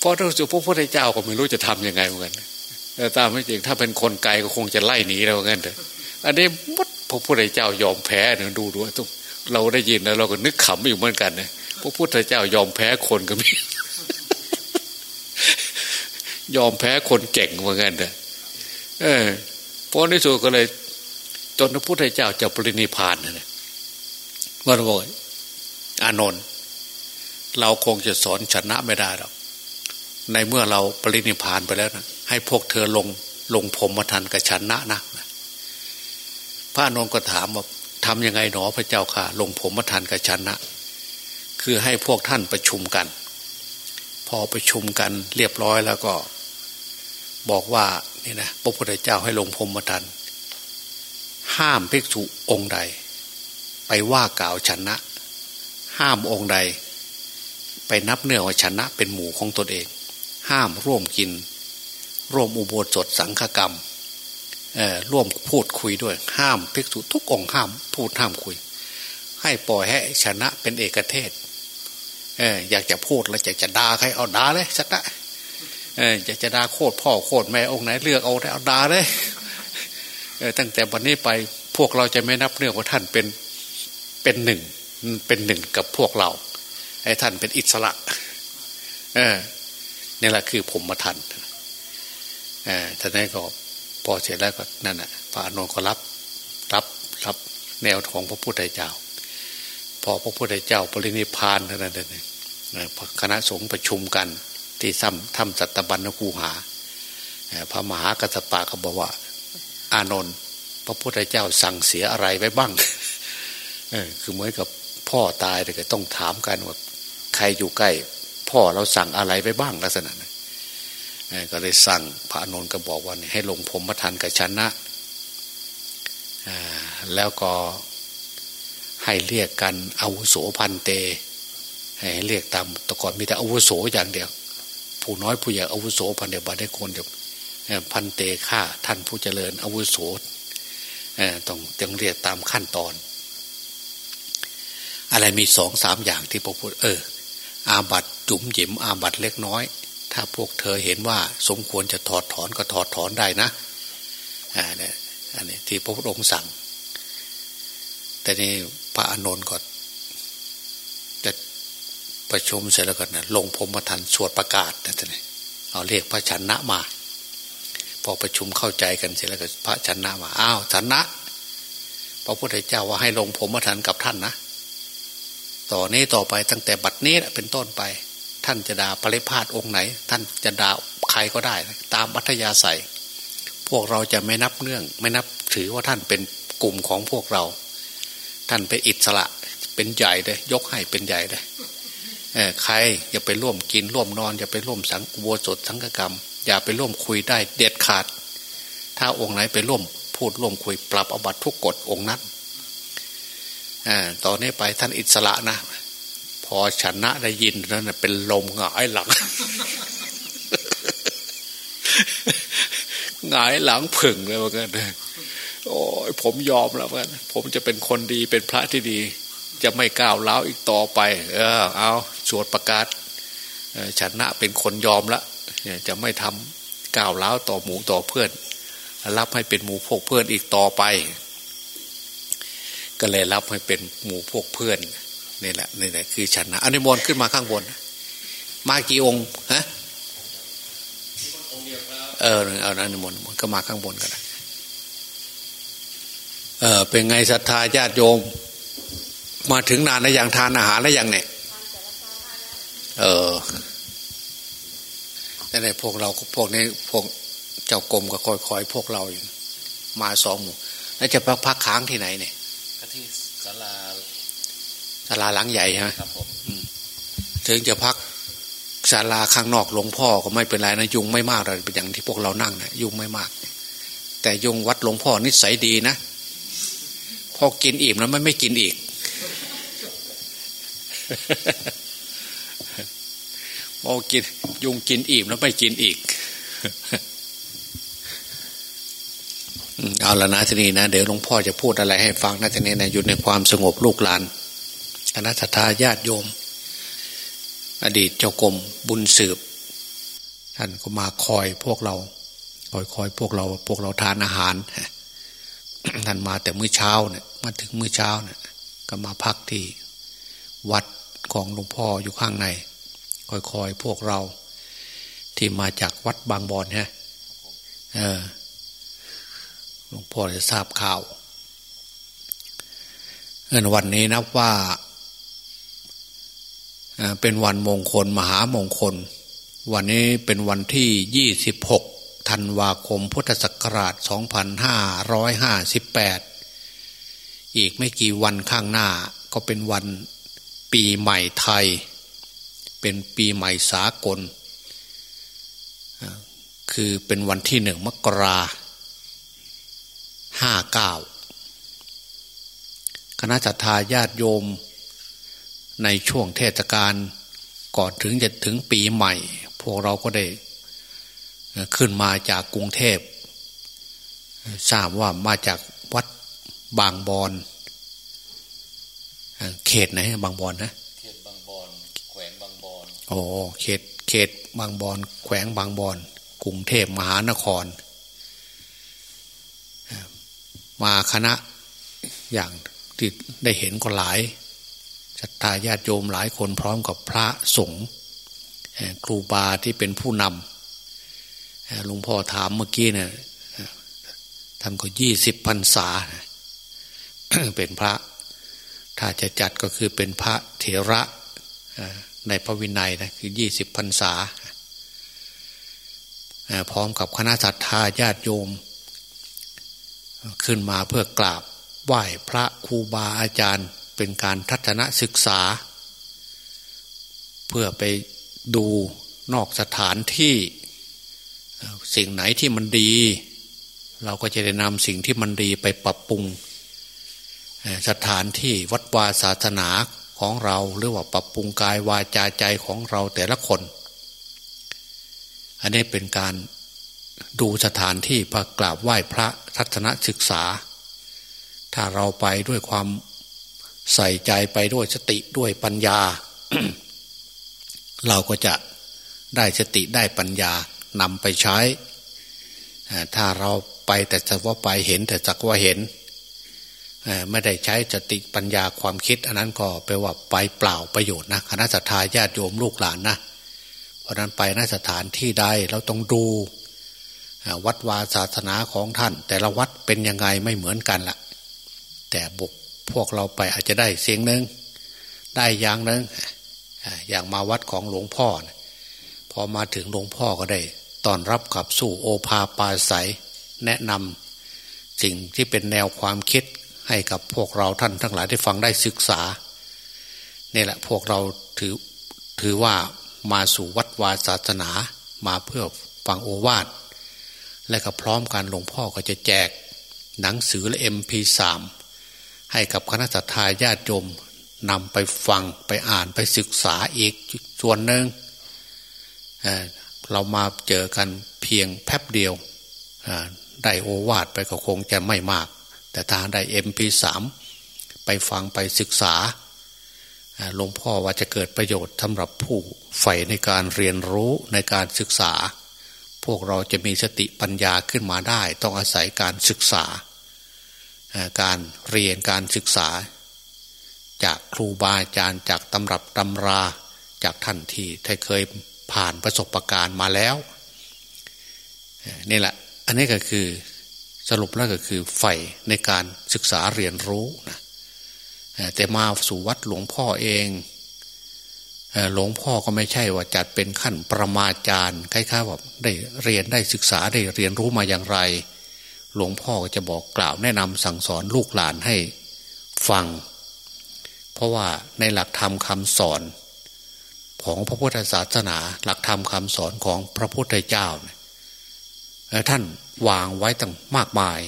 พอถ้าสุพระพุทธเจ้าก็ไม่รู้จะทํำยังไงเหมือนกันแต่ตามไม่จริงถ้าเป็นคนไกลก็คงจะไล่หนีแล้วเหมือนกันเถอะ อันนี้มัดพระพุทธเจ้ายอมแพ้เนี่ยดูดูทุกเราได้ยินแล้วเราก็นึกขำอยู่เหมือนกันเนี่ยพระพุทธเจ้ายอมแพ้คนก็มี ยอมแพ้คนเก่งเหมือนกันเถอะเออพราะในสุดก็เลย จนพระพุทธเจ้าจะปรินิพานนะว่าบอกอานนท์เราคงจะสอนชนะไม่ได้หรอกในเมื่อเราปรินิพานไปแล้วนะให้พวกเธอลงลงผมมาทันกับชนะนะ พระอนนท์ก็ถามว่าทำยังไงหนอพระเจ้าค่ะลงผมมาทันกับชนะ คือให้พวกท่านประชุมกัน พอประชุมกันเรียบร้อยแล้วก็ บอกว่านี่นะพระพุทธเจ้าให้ลงพรมาทัน ห้ามภิกษุองค์ใด ไปว่ากล่าวชนะ ห้ามองค์ใด ไปนับเนื้อว่าชนะเป็นหมู่ของตนเอง ห้ามร่วมกิน ร่วมอุโบสถสังฆกรรม ร่วมพูดคุยด้วย ห้ามภิกษุทุกองห้ามพูดห้ามคุย ให้ปล่อยให้ชนะเป็นเอกเทศอยากจะพูดแล้วจะจะด่าใครเอาด่าเลยชนะอยากจะด่าโคตรพ่อโคตรแม่องค์ไหนเลือกเอาแต่เอาด่าเลยตั้งแต่วันนี้ไปพวกเราจะไม่นับเนื่องว่าท่านเป็นเป็นหนึ่งเป็นหนึ่งกับพวกเราให้ท่านเป็นอิสระ เออนี่แหละคือผมมาทันเออท่านนี้ก็ พอเสร็จแล้วก็นั่นแหะพระอนุนก็รับรับรับแนวของพระพุทธเจ้า พอพระพุทธเจ้าปรินิพานนั่นนั่นคณะสงฆ์ประชุมกัน ที่ซ้ำทำสัตบัญญคูหา พระมหากัสปะก็บอกว่า อานนท์พระพุทธเจ้าสั่งเสียอะไรไว้บ้างเออคือเหมือนกับพ่อตายแต่ก็ต้องถามกันว่าใครอยู่ใกล้ พ่อเราสั่งอะไรไว้บ้างลักษณะนั้น ก็เลยสั่งพระอนนท์ก็บอกว่าให้ลงผมมทันกับชนะแล้วก็ให้เรียกกันอาวุโสพันเต ให้เรียกตามแต่ก่อนมีแต่อาวุโสอย่างเดียว ผู้น้อยผู้ใหญ่อาวุโสพันเดียวบัดได้คนเดียวพันเตฆ่าท่านผู้เจริญอาวุโสต้องต้องเรียกตามขั้นตอน อะไรมีสองสามอย่างที่พระพุทธเออ อาบัตจุ๋มหยิมอาบัตเล็กน้อย ถ้าพวกเธอเห็นว่าสมควรจะถอดถอนก็ถอดถอนได้นะอ่าเนี่ยอันนี้ที่พระพุทธองค์สั่ง แต่นี่พระอานนท์ก็จะประชุมเสร็จแล้วก็นะลงพรมทันสวดประกาศนะท่านเอาเรียกพระชนะมา พอประชุมเข้าใจกันเสร็จแล้วก็พระชนะมาอ้าวชนะพระพุทธเจ้าว่าให้ลงผมมทันกับท่านนะต่อนนี้ต่อไปตั้งแต่บัดนี้เป็นต้นไป ท่านจะด่าปริพาทองค์ไหน ท่านจะด่าใครก็ได้ ตามอัธยาศัย พวกเราจะไม่นับเนื่อง ไม่นับถือว่าท่านเป็นกลุ่มของพวกเรา ท่านเป็นอิสระเป็นใหญ่เลยยกให้เป็นใหญ่เลยใครอย่าไปร่วมกินร่วมนอน อย่าไปร่วมสังกวสดสังกกรรม อย่าไปร่วมคุยได้เด็ดขาด ถ้าองค์ไหนไปร่วมพูดร่วมคุยปรับอบัตทุกกฎองค์นั้นอต่อนนี้ไปท่านอิสระนะ อชนะได้ยินนั้นเป็นลมหงายหลังหงายหลังผึ่งเลยว่ากันโอ้ยผมยอมแล้วกันผมจะเป็นคนดีเป็นพระที่ดี จะไม่ก้าวเล้าอีกต่อไป เออ เอาสวดประกาศชนะเป็นคนยอมละจะไม่ทำก้าวเล้าต่อหมูต่อเพื่อน รับให้เป็นหมูพวกเพื่อนอีกต่อไป ก็เลยรับให้เป็นหมูพวกเพื่อน นี่แหละนี่แหละคือชนะอันนี้มนขึ้นมาข้างบน มากี่องค์ฮะเออเอาอันนี้มนก็มาข้างบนกันเอเออเป็นไงศรัทธาญาติโยม มาถึงนานแล้วยังทานอาหารแล้วยังเนี่ยเออแต่ในพวกเราพวกนี้พวกเจ้ากรมก็คอยๆพวกเราอยู่มาสองหมู่แล้วจะพักพักค้างที่ไหนเนี่ยที่ศาลา ศาลาหลังใหญ่ใช่ไหมครับผมถึงจะพักศาลาข้างนอกหลวงพ่อก็ไม่เป็นไรนะยุงไม่มากเลยเป็นอย่างที่พวกเรานั่งนะยุงไม่มาก แต่ยุงวัดหลวงพ่อนิสัยดีนะพอกินอิ่มแล้วไม่ไม่กินอีก พอกินยุงกินอิ่มแล้วไม่กินอีกเอาละนะทีนี้นะ เดี๋ยวหลวงพ่อจะพูดอะไรให้ฟังนะทีนี้นะอยู่ในความสงบลูกหลาน คณะทาญาติโยม อดีตเจ้ากรมบุญสืบ ท่านก็มาคอยพวกเราคอยคอยพวกเราพวกเราทานอาหารท่านมาแต่มื้อเช้าเนี่ยมาถึงมื้อเช้าเนี่ยก็มาพักที่วัดของหลวงพ่ออยู่ข้างในคอยคอยพวกเรา ที่มาจากวัดบางบอนฮะเออหลวงพ่อจะทราบข่าวเออวันนี้นับว่า เป็นวันมงคลมหามงคล วันนี้เป็นวันที่ยี่สิบหกธันวาคมพุทธศักราชสองพันห้าร้อยห้าสิบแปดอีกไม่กี่วันข้างหน้าก็เป็นวันปีใหม่ไทย เป็นปีใหม่สากล คือเป็นวันที่หนึ่งมกราห้าเก้าคณะจัตตาญาติโยม ในช่วงเทศกาลก่อนถึงจะถึงปีใหม่ พวกเราก็ได้ขึ้นมาจากกรุงเทพทราบว่ามาจากวัดบางบอนเขตไหนบางบอนนะเขตบางบอนแขวงบางบอนโอ้เขตเขตบางบอนแขวงบางบอนกรุงเทพมหานคร มาคณะอย่างที่ได้เห็นก็หลาย ศรัทธาญาติโยมหลายคนพร้อมกับพระสงฆ์ครูบาที่เป็นผู้นำหลวงพ่อถามเมื่อกี้เนี่ยท่านก็ยี่สิบพรรษา เป็นพระ ถ้าจะจัดก็คือเป็นพระเถระในพระวินัยนะคือยี่สิบพรรษา พร้อมกับคณะสัตยาญาติโยม ขึ้นมาเพื่อกราบไหว้พระครูบาอาจารย์ เป็นการทัศนศึกษา เพื่อไปดูนอกสถานที่สิ่งไหนที่มันดี เราก็จะได้นำสิ่งที่มันดีไปปรับปรุง สถานที่วัดวาศาสนาของเราหรือว่าปรับปรุงกายวาจาใจของเราแต่ละคน อันนี้เป็นการดูสถานที่พระกราบไหว้พระทัศนศึกษา ถ้าเราไปด้วยความ ใส่ใจไปด้วยสติด้วยปัญญา เราก็จะได้สติได้ปัญญานำไปใช้ ถ้าเราไปแต่จะว่าไปเห็นแต่จักว่าเห็น ไม่ได้ใช้สติปัญญาความคิด อันนั้นก็แปลว่าไปเปล่าประโยชน์นะคณะสัตยาญาติโยมลูกหลานนะเพราะนั้นไปนสถานที่ใดเราต้องดูวัดวาศาสนาของท่าน แต่ละวัดเป็นยังไงไม่เหมือนกันละ่ะ แต่บุก พวกเราไปอาจจะได้เสียงหนึ่งได้อย่างหนึ่งอย่างมาวัดของหลวงพ่อพอมาถึงหลวงพ่อก็ได้ตอนรับขับสู่โอภาปาศัยแนะนำสิ่งที่เป็นแนวความคิดให้กับพวกเราท่านทั้งหลายได้ฟังได้ศึกษาเนี่แหละพวกเราถือถือว่ามาสู่วัดวาศาสนามาเพื่อฟังโอวาทและก็พร้อมกันหลวงพ่อก็จะแจกหนังสือและเอ็มพีสาม ให้กับคณะสัตยาญาติโยมนำไปฟังไปอ่านไปศึกษาอีกส่วนหนึ่งเเรามาเจอกันเพียงแป๊บเดียวได้โอวาทไปก็คงจะไม่มาก แต่ถ้าได้เอ็มพีสามไปฟังไปศึกษาหลวงพ่อว่าจะเกิดประโยชน์สำหรับผู้ใฝ่ในการเรียนรู้ในการศึกษา พวกเราจะมีสติปัญญาขึ้นมาได้ ต้องอาศัยการศึกษา การเรียนการศึกษา จากครูบาอาจารย์จากตำรับตำราจากท่านที่ท่เคยผ่านประสบการณ์มาแล้วนี่แหละ อันนี้ก็คือสสรุปแล้วก็คือใฝ่ในการศึกษาเรียนรู้นะแต่มาสู่วัดหลวงพ่อเองหลวงพ่อก็ไม่ใช่ว่าจัดเป็นขั้นประมาจารย์คล้ายๆว่าได้เรียนได้ศึกษาได้เรียนรู้มาอย่างไร หลวงพ่อก็จะบอกกล่าวแนะนำสั่งสอนลูกหลานให้ฟัง เพราะว่าในหลักธรรมคำสอน ของพระพุทธศาสนา หลักธรรมคำสอนของพระพุทธเจ้าท่านวางไว้ตั้งมากมาย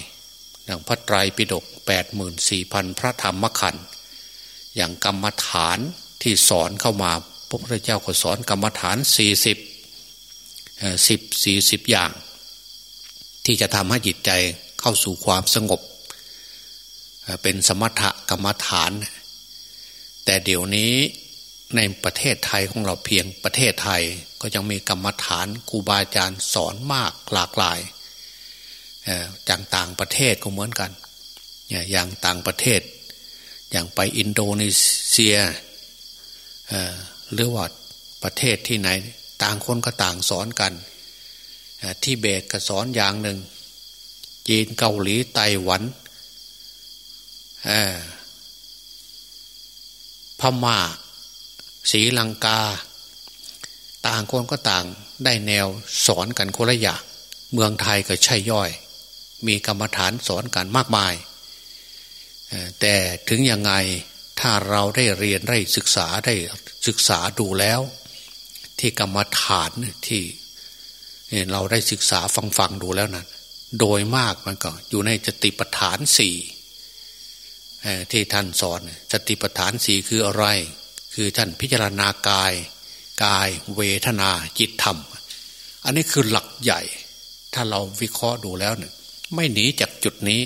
อย่างพระไตรปิฎกแปดหมื่นสี่พันพระธรรมขันธ์อย่างกรรมฐานที่สอนเข้ามาพระพุทธเจ้าก็สอนกรรมฐานสี่สิบสิบสี่สิบอย่าง ที่จะทำให้จิตใจเข้าสู่ความสงบ เป็นสมถกรรมฐาน แต่เดี๋ยวนี้ในประเทศไทยของเราเพียงประเทศไทยก็ยังมีกรรมฐานครูบาอาจารย์สอนมากหลากหลายจากต่างประเทศก็เหมือนกัน อย่างต่างประเทศ อย่างไปอินโดนีเซียหรือว่าประเทศที่ไหน ต่างคนก็ต่างสอนกัน ที่เบตก็สอนอย่างหนึ่ง จีนเกาหลีไต้หวันพม่าศรีลังกา ต่างคนก็ต่างได้แนวสอนกันคนละอย่างเมืองไทยก็ใช่ย่อย มีกรรมฐานสอนกันมากมาย แต่ถึงยังไงถ้าเราได้เรียนได้ศึกษาได้ศึกษาดูแล้ว ที่กรรมฐานที่ เราได้ศึกษาฟังฟังดูแล้วนะั้นโดยมากมันก็อยู่ในสติปัฏฐานสี่ที่ท่านสอนสติปัฏฐานสี่คืออะไร คือท่านพิจารณากาย กายเวทนาจิตธรรม อันนี้คือหลักใหญ่ ถ้าเราวิเคราะห์ดูแล้วเนี่ยไม่หนีจากจุดนี้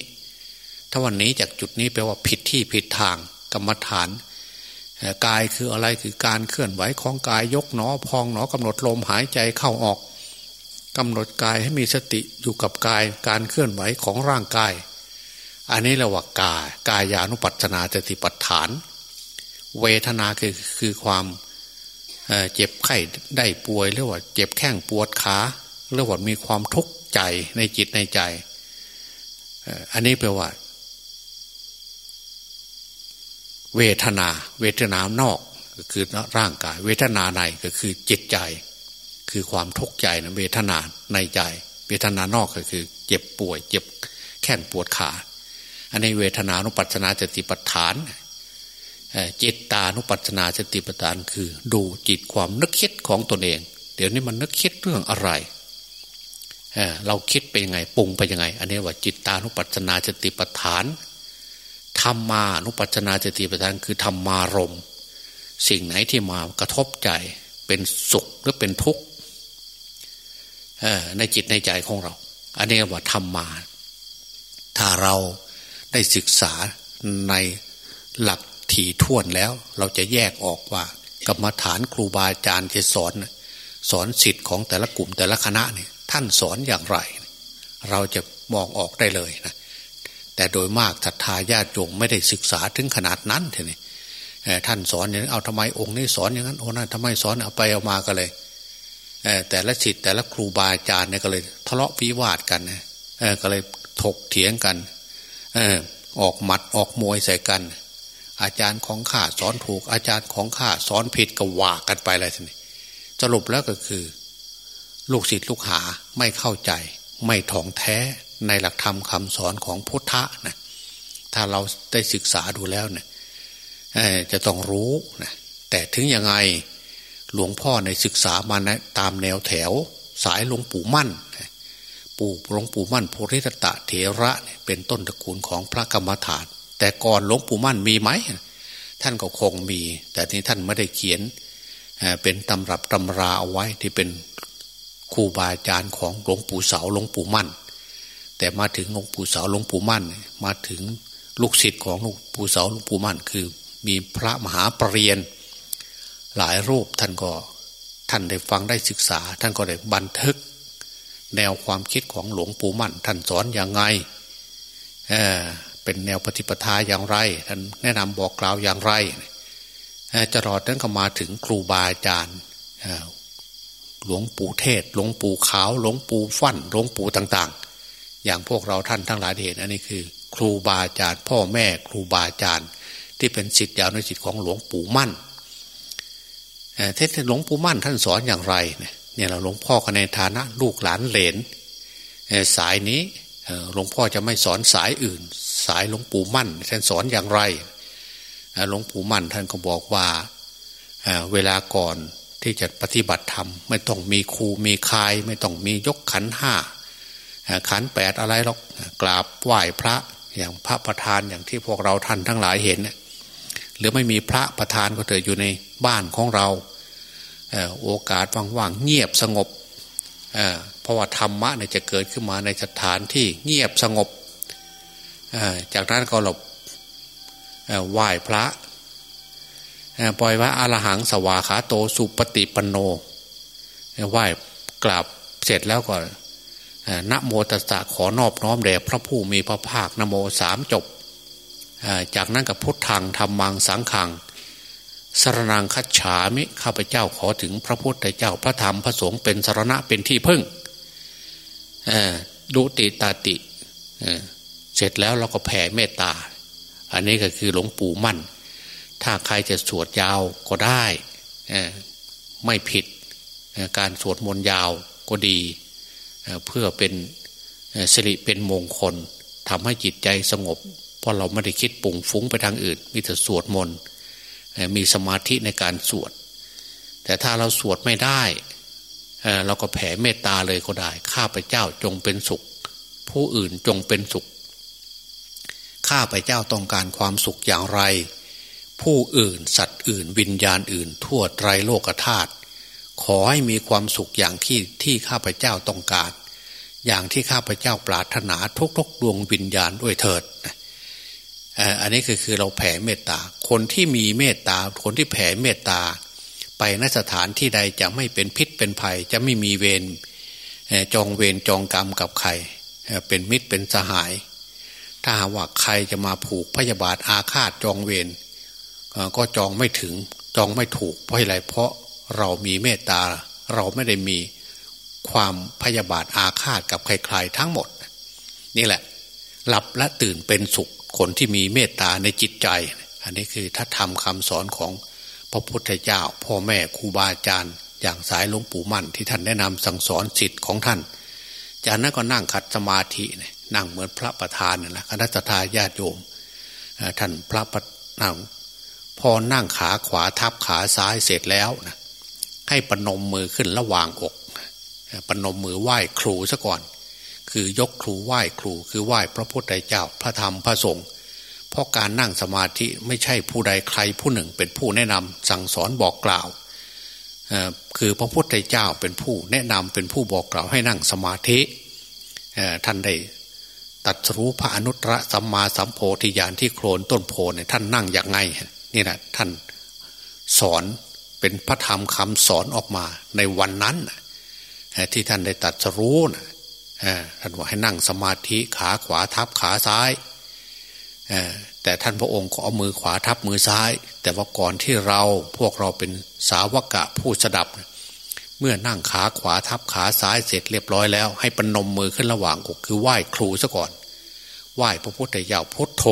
ถ้าวันนี้จากจุดนี้แปลว่าผิดที่ผิดทางกรรมฐานกายคืออะไรคือการเคลื่อนไหวของกายยกหนอพองหนอกำหนดลมหายใจเข้าออก กำหนดกายให้มีสติอยู่กับกายการเคลื่อนไหวของร่างกาย อันนี้เรียกว่ากายกายานุปัจนาสติปัฏฐาน เวทนาคือคือความเจ็บไข้ได้ป่วยเรียกว่าเจ็บแข้งปวดขาเรียกว่ามีความทุกข์ใจในจิตในใจ อันนี้แปลว่า เวทนา เวทนานอกก็คือร่างกาย เวทนาในก็คือจิตใจ คือความทุกข์ใจนะเวทนาในใจ เวทนานอกก็คือ เจ็บป่วย เจ็บแข้งปวดขา อันนี้เวทนานุปัสนาสติปัฏฐานจิตตานุปัสนาสติปัฏฐานคือ ดูจิตความนึกคิดของตนเอง เดี๋ยวนี้มันนึกคิดเรื่องอะไรเราคิดไปยังไงปรุงไปยังไง อันนี้ว่าจิตตานุปัสนาสติปัฏฐานธรรมานุปัจนาจติปทานคือธรรมารม สิ่งไหนที่มากระทบใจเป็นสุขหรือเป็นทุกข์ ในจิตในใจของเรา อันนี้ว่าธรรมมา ถ้าเราได้ศึกษาในหลักถี่ถ้วนแล้ว เราจะแยกออกว่ากรรมฐานครูบาอาจารย์จะสอน สอนสิทธิ์ของแต่ละกลุ่มแต่ละคณะเนี่ยท่านสอนอย่างไร เราจะมองออกได้เลยนะแต่โดยมากศรัทธาญาติโยมไม่ได้ศึกษาถึงขนาดนั้นเทีนี้ท่านสอนอย่างนี้นเอาทำไมองค์นี้สอนอย่างนั้นโอ้นั่นทำไมสอนเอาไปเอามาก็เลย แต่ละสิทธิ์แต่ละครูบาอาจารย์เนี่ยก็เลยทะเลาะวิวาทกันนะก็เลยถกเถียงกันออกหมัดออกมวยใส่กัน อาจารย์ของข้าสอนถูก อาจารย์ของข้าสอนผิดก็ว่ากันไปอะไรทีนี้สรุปแล้วก็คือ ลูกศิษย์ลูกหาไม่เข้าใจ ไม่ถ่องแท้ในหลักธรรมคำสอนของพุทธะนะถ้าเราได้ศึกษาดูแล้วเนะี่ยจะต้องรู้นะแต่ถึงยังไง หลวงพ่อในศึกษามานะตามแนวแถว สายหลวงปู่มั่น ปู่หลวงปู่มั่นโพธิตะเถระเป็นต้นตระกูลของพระกรรมฐาน แต่ก่อนหลวงปู่มั่นมีไหม ท่านก็คงมี แต่ที่ท่านไม่ได้เขียนเป็นตำรับตำราเอาไว้ที่เป็นครูบาอาจารย์ของหลวงปู่เสาหลวงปู่มั่น แต่มาถึงหลวงปู่เสาหลวงปู่มั่น มาถึงลูกศิษย์ของหลวงปู่เสาหลวงปู่มั่น คือ มีพระมหาปรริญญา หลายรูปท่านก็ท่านได้ฟังได้ศึกษา ท่านก็ได้บันทึก แนวความคิดของหลวงปู่มั่น ท่านสอนอย่างไงเเป็นแนวปฏิปทาอย่างไร ท่านแนะนำบอกกล่าวอย่างไรจะรอดนั้นก็มาถึงครูบาอาจารย์หลวงปู่เทศ หลวงปู่ขาว หลวงปู่ฟั่น หลวงปู่ต่างๆ อย่างพวกเราท่านทั้งหลายเห็นอันนี้คือ ครูบาอาจารย์ พ่อแม่ครูบาอาจารย์ ที่เป็นสิทธิ์ยาวในสิทธิ์ของหลวงปู่มั่น เทศหลวงปู่มั่นท่านสอนอย่างไรเนี่ยเราหลวงพ่อกันในฐานะลูกหลานเหลนสายนี้หลวงพ่อจะไม่สอนสายอื่น สายหลวงปู่มั่นท่านสอนอย่างไรหลวงปู่มั่นท่านก็บอกว่าเวลาก่อนที่จะปฏิบัติธรรมไม่ต้องมีครูมีคาย ไม่ต้องมียกขันห้าขันแปดอะไรหรอกกราบไหว้พระอย่างพระประธานอย่างที่พวกเราท่านทั้งหลายเห็น หรือไม่มีพระประธานก็เถอะอยู่ในบ้านของเราโอกาสว่างๆเงียบสงบเพราะว่าธรรมะเนี่ยจะเกิดขึ้นมาในสถานที่เงียบสงบจากนั้นก็หลบไหว้พระปล่อยว่าอารหังสวาขาโตสุปฏิปันโนไหว้กราบเสร็จแล้วก็นะโมตัสสะขอนอบน้อมแด่พระผู้มีพระภาคนโมสามจบ จากนั้นกับพุทธังธรรมังสังขังสรนังคัจฉามิข้าพเจ้าขอถึงพระพุทธเจ้าพระธรรมพระสงฆ์เป็นสรณะเป็นที่พึ่งดุติตาติเสร็จแล้วเราก็แผ่เมตตา อันนี้ก็คือหลวงปู่มั่น ถ้าใครจะสวดยาวก็ได้ไม่ผิดการสวดมนต์ยาวก็ดีเพื่อเป็นสิริเป็นมงคลทำให้จิตใจสงบ ราะเราไม่ได้คิดปุ่งฟุ้งไปทางอื่น มีแต่สวดมนต์มีสมาธิในการสวด แต่ถ้าเราสวดไม่ได้เราก็แผ่เมตตาเลยก็ได้ ข้าพเจ้าจงเป็นสุข ผู้อื่นจงเป็นสุข ข้าพเจ้าต้องการความสุขอย่างไร ผู้อื่นสัตว์อื่น วิญญาณอื่น ทั่วไตรโลกธาตุขอให้มีความสุขอย่างที่ที่ข้าพเจ้าต้องการ อย่างที่ข้าพเจ้าปรารถนาทุกๆดวงวิญญาณด้วยเถิด อันนี้คือคือเราแผ่เมตตา คนที่มีเมตตา คนที่แผ่เมตตา ไปนสถานที่ใดจะไม่เป็นพิษเป็นภัย จะไม่มีเวรจองเวรจองกรรมกับใคร เป็นมิตรเป็นสหาย ถ้าว่าใครจะมาผูกพยาบาทอาฆาตจองเวรก็จองไม่ถึงจองไม่ถูกเพราะอะไรเพราะเรามีเมตตา เราไม่ได้มีความพยาบาทอาฆาตกับใครๆทั้งหมด นี่แหละ หลับและตื่นเป็นสุข คนที่มีเมตตาในจิตใจ อันนี้คือถ้าทำคำสอนของพระพุทธเจ้า พ่อแม่ครูบาอาจารย์ อย่างสายหลวงปู่มั่น ที่ท่านแนะนำสั่งสอนสิทธิ์ของท่าน จากนั้นก็นั่งขัดสมาธินั่งเหมือนพระประธานนั่นแหละคณะทาญาติโยมท่านพระประนั่งพอนั่งขาขวาทับขาซ้ายเสร็จแล้วนะให้ปนมมือขึ้นระหว่างอกปนมมือไหว้ครูซะก่อน คือยกครูไหว้ครูคือไหว้พระพุทธเจ้าพระธรรมพระสงฆ์เพราะการนั่งสมาธิไม่ใช่ผู้ใดใครผู้หนึ่งเป็นผู้แนะนำสั่งสอนบอกกล่าวคือพระพุทธเจ้าเป็นผู้แนะนำเป็นผู้บอกกล่าวให้นั่งสมาธิท่านได้ตัดรู้พระอนุตตรสัมมาสัมโพธิญาณที่โคลนต้นโพเนี่ยท่านนั่งอย่างไงนี่แหละท่านสอนเป็นพระธรรมคำสอนออกมาในวันนั้นที่ท่านได้ตัดสรู้นะ ท่านว่าให้นั่งสมาธิขาขวาทับขาซ้ายแต่ท่านพระองค์ก็เอามือขวาทับมือซ้าย แต่ว่าก่อนที่เราพวกเราเป็นสาวกะผู้สดับ เมื่อนั่งขาขวาทับขาซ้ายเสร็จเรียบร้อยแล้ว ให้ปนมมือขึ้นระหว่างอกคือไหว้ครูซะก่อน ไหว้พระพุทธเจ้าพุทโธ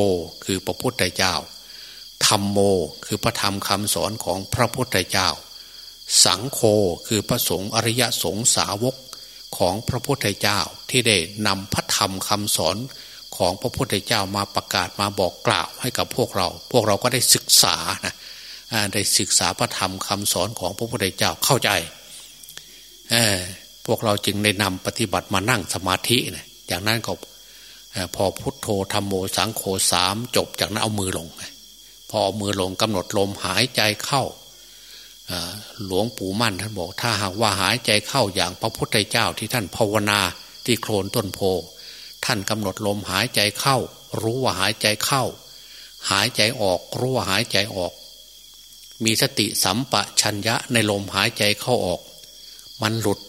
คือพระพุทธเจ้าธรรมโม คือพระธรรมคำสอนของพระพุทธเจ้า สังโฆคือพระสงฆ์อริยสงสาวก ของพระพุทธเจ้าที่ได้นำพระธรรมคำสอนของพระพุทธเจ้ามาประกาศมาบอกกล่าวให้กับพวกเรา พวกเราก็ได้ศึกษานะได้ศึกษาพระธรรมคำสอนของพระพุทธเจ้าเข้าใจพวกเราจึงได้นำปฏิบัติมานั่งสมาธินะอย่างนั้นก็พอพุทโธธรรมโมสังโฆสามจบจากนั้นเอามือลง พอมือลงกำหนดลมหายใจเข้า หลวงปู่มั่นท่านบอก ถ้าหากว่าหายใจเข้าอย่างพระพุทธเจ้าที่ท่านภาวนาที่โคลนต้นโพ ท่านกำหนดลมหายใจเข้า รู้ว่าหายใจเข้า หายใจออกรู้ว่าหายใจออก มีสติสัมปะชัญญะในลมหายใจเข้าออก มันหลุด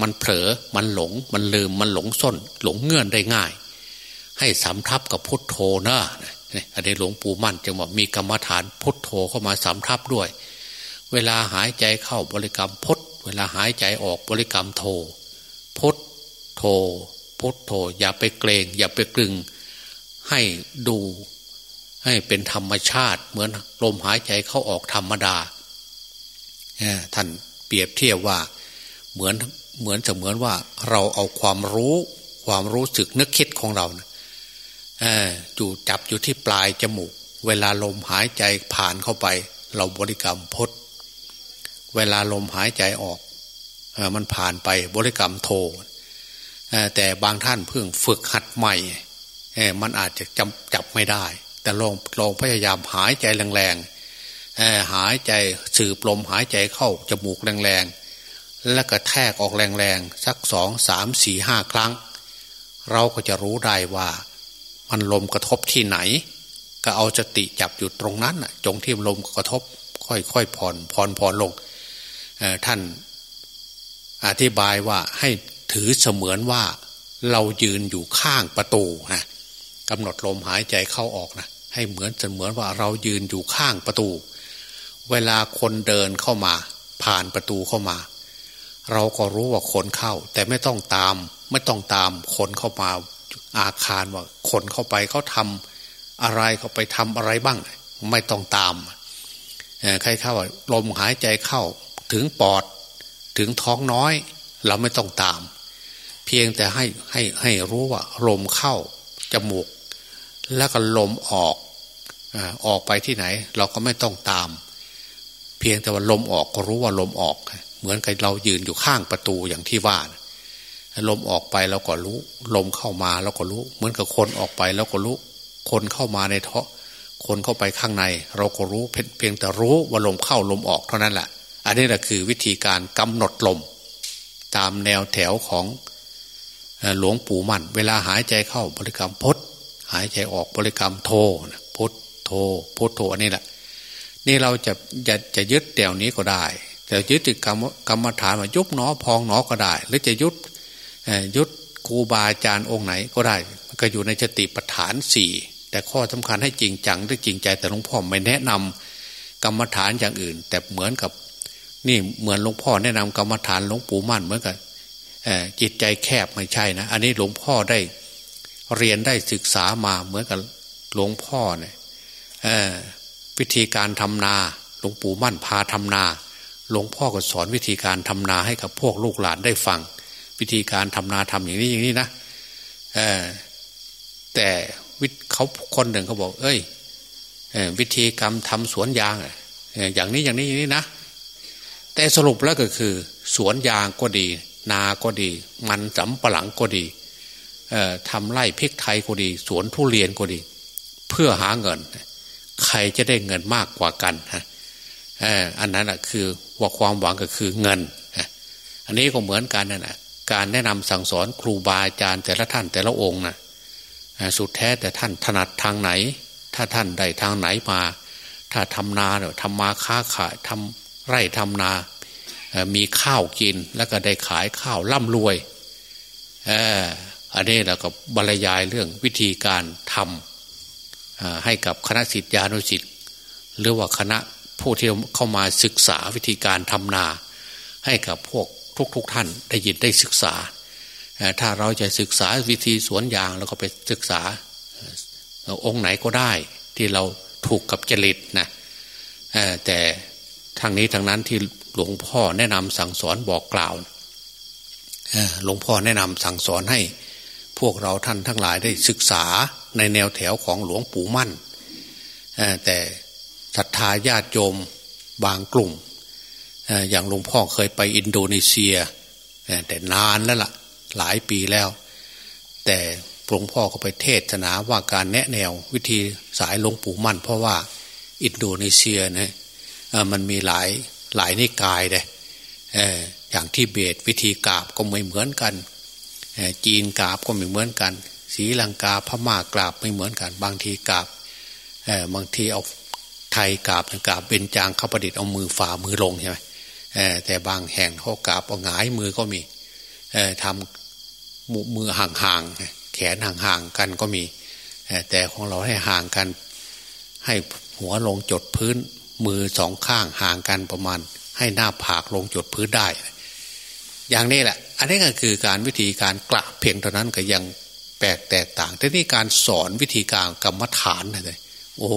มันเผลอมันหลง มันลืมมันหลงส้น หลงเงื่อนได้ง่าย ให้สำทับกับพุทโธนะอันนี้หลวงปู่มั่นจึงบอกมีกรรมฐานพุทโธเข้ามาสำทับด้วย เวลาหายใจเข้าบริกรรมพุทเวลาหายใจออกบริกรรมโธพุทโธพุทโธอย่าไปเกรง อย่าไปกลึง ให้ดูให้เป็นธรรมชาติ เหมือนลมหายใจเข้าออกธรรมดาท่านเปรียบเทียบว่าเหมือนเหมือนจะเหมือนว่าเราเอาความรู้ความรู้สึกนึกคิดของเราอยู่จับอยู่ที่ปลายจมูก เวลาลมหายใจผ่านเข้าไป เราบริกรรมพด เวลาลมหายใจออกมันผ่านไปบริกรรมโทแต่บางท่านเพิ่งฝึกหัดใหม่มันอาจจะจำจับไม่ได้ แต่ลองลองพยายามหายใจแรงๆหายใจสืบลมหายใจเข้าจมูกแรงๆแล้วก็แทกออกแรงๆสักสองสามสี่ห้าครั้ง เราก็จะรู้ได้ว่า มันลมกระทบที่ไหน ก็เอาสติจับอยู่ตรงนั้นจงที่ลมกระทบ ค่อยๆผ่อนผ่อนผ่อนลง ท่านอธิบายว่าให้ถือเสมือนว่าเรายืนอยู่ข้างประตูนะกำหนดลมหายใจเข้าออกนะให้เหมือนเสมือนว่าเรายืนอยู่ข้างประตู เวลาคนเดินเข้ามา ผ่านประตูเข้ามา เราก็รู้ว่าคนเข้า แต่ไม่ต้องตาม ไม่ต้องตามคนเข้ามาอาคารว่าคนเข้าไปเขาทำอะไรเขาไปทำอะไรบ้าง ไม่ต้องตามใครเข้าลมหายใจเข้า ถึงปอด ถึงท้องน้อย เราไม่ต้องตาม เพียงแต่ให้ให้ให้รู้ว่าลมเข้าจมูก แล้วก็ลมออกออกไปที่ไหน เราก็ไม่ต้องตาม เพียงแต่ว่าลมออกก็รู้ว่าลมออก เหมือนกับเรายืนอยู่ข้างประตูอย่างที่ว่าลมออกไปเราก็รู้ ลมเข้ามาเราก็รู้ เหมือนกับคนออกไปเราก็รู้ คนเข้ามาในท้อคนเข้าไปข้างใน เราก็รู้เพียงแต่รู้ว่าลมเข้าลมออกเท่านั้นแหละ อันนี้แหละคือวิธีการกำหนดลม ตามแนวแถวของหลวงปู่มั่น เวลาหายใจเข้าบริกรรมพดหายใจออกบริกรรมโทพดโทพดโทอันนี้แหละ นี่เราจะจะจะยึดแนวนี้ก็ได้แต่ยึดติดกรรมกรรมฐานมายุบหนอพองหนอก็ได้ หรือจะยุดยุดครูบาอาจารย์องค์ไหนก็ได้มันก็อยู่ในสติปัฏฐานสี่แต่ข้อสำคัญให้จริงจังหรือจริงใจแต่หลวงพ่อไม่แนะนำกรรมฐานอย่างอื่น แต่เหมือนกับ นี่เหมือนหลวงพ่อแนะนำกรรมฐานหลวงปู่มั่นเหมือนกันจิตใจแคบไม่ใช่นะ อันนี้หลวงพ่อได้เรียนได้ศึกษามาเหมือนกับหลวงพ่อเนี่ยวิธีการทำนา หลวงปู่มั่นพาทำนา หลวงพ่อก็สอนวิธีการทำนาให้กับพวกลูกหลานได้ฟัง วิธีการทำนาทำอย่างนี้อย่างนี้นะแต่เขาคนหนึ่งเขาบอก เอ้ยวิธีกรรมทำสวนยางอย่างนี้อย่างนี้อย่างนี้นะ แต่สรุปแล้วก็คือ สวนยางก็ดี นาก็ดี มันสำปะหลังก็ดีทำไร่พริกไทยก็ดี สวนทุเรียนก็ดี เพื่อหาเงิน ใครจะได้เงินมากกว่ากันฮะอันนั้นคือว่าความหวังก็คือเงิน อันนี้ก็เหมือนกันนั่นแหะการแนะนำสั่งสอนครูบาอาจารย์แต่ละท่านแต่ละองค์นะสุดแท้แต่ท่านถนัดทางไหน ถ้าท่านได้ทางไหนมา ถ้าทำนาเนี่ยทำมาค้าขายทำ ไร่ทำนา มีข้าวกินแล้วก็ได้ขายข้าวร่ำรวยอันนี้เราก็บรรยายเรื่องวิธีการทำให้กับคณะสิทธิานุสิทธิ์หรือว่าคณะผู้ที่เข้ามาศึกษาวิธีการทำนา ให้กับพวกทุกๆทท่านได้ยินได้ศึกษา ถ้าเราจะศึกษาวิธีสวนยางเราก็ไปศึกษาองค์ไหนก็ได้ที่เราถูกกับจริตนะแต่ ทางนี้ทางนั้นที่หลวงพ่อแนะนำสั่งสอนบอกกล่าวหลวงพ่อแนะนำสั่งสอนให้ พวกเราท่านทั้งหลายได้ศึกษาในแนวแถวของหลวงปู่มั่นแต่ศรัทธาญาติโยมบางกลุ่มอย่างหลวงพ่อเคยไปอินโดนีเซีย แต่นานแล้วละ่ะหลายปีแล้ว แต่หลวงพ่อก็ไปเทศนาว่าการแนะแนววิธีสายหลวงปู่มั่น เพราะว่าอินโดนีเซียเนี่ย มันมีหลายหลายนิกายเลยอย่างที่เบตวิธีกราบก็ไม่เหมือนกัน จีนกราบก็ไม่เหมือนกันสีลังกาพม่ากราบไม่เหมือนกัน บางทีกราบบางทีเอาไทยกราบกราบเป็นจางข้าประดิษฐ์เอามือฝ่ามือลงใช่ไหมแต่บางแห่งเขากราบเอาหงายมือก็มีทำมือห่างๆแขนห่างๆกันก็มีแต่ของเราให้ห่างกัน ให้หัวลงจดพื้น มือสองข้างห่างกันประมาณ ให้หน้าผากลงจดพื้นได้ อย่างนี้แหละ อันนี้ก็คือการวิธีการกระเพียงเท่านั้นก็ยังแปลกแตกต่างแต่นี่การสอนวิธีการกรรมฐานเลยโอ้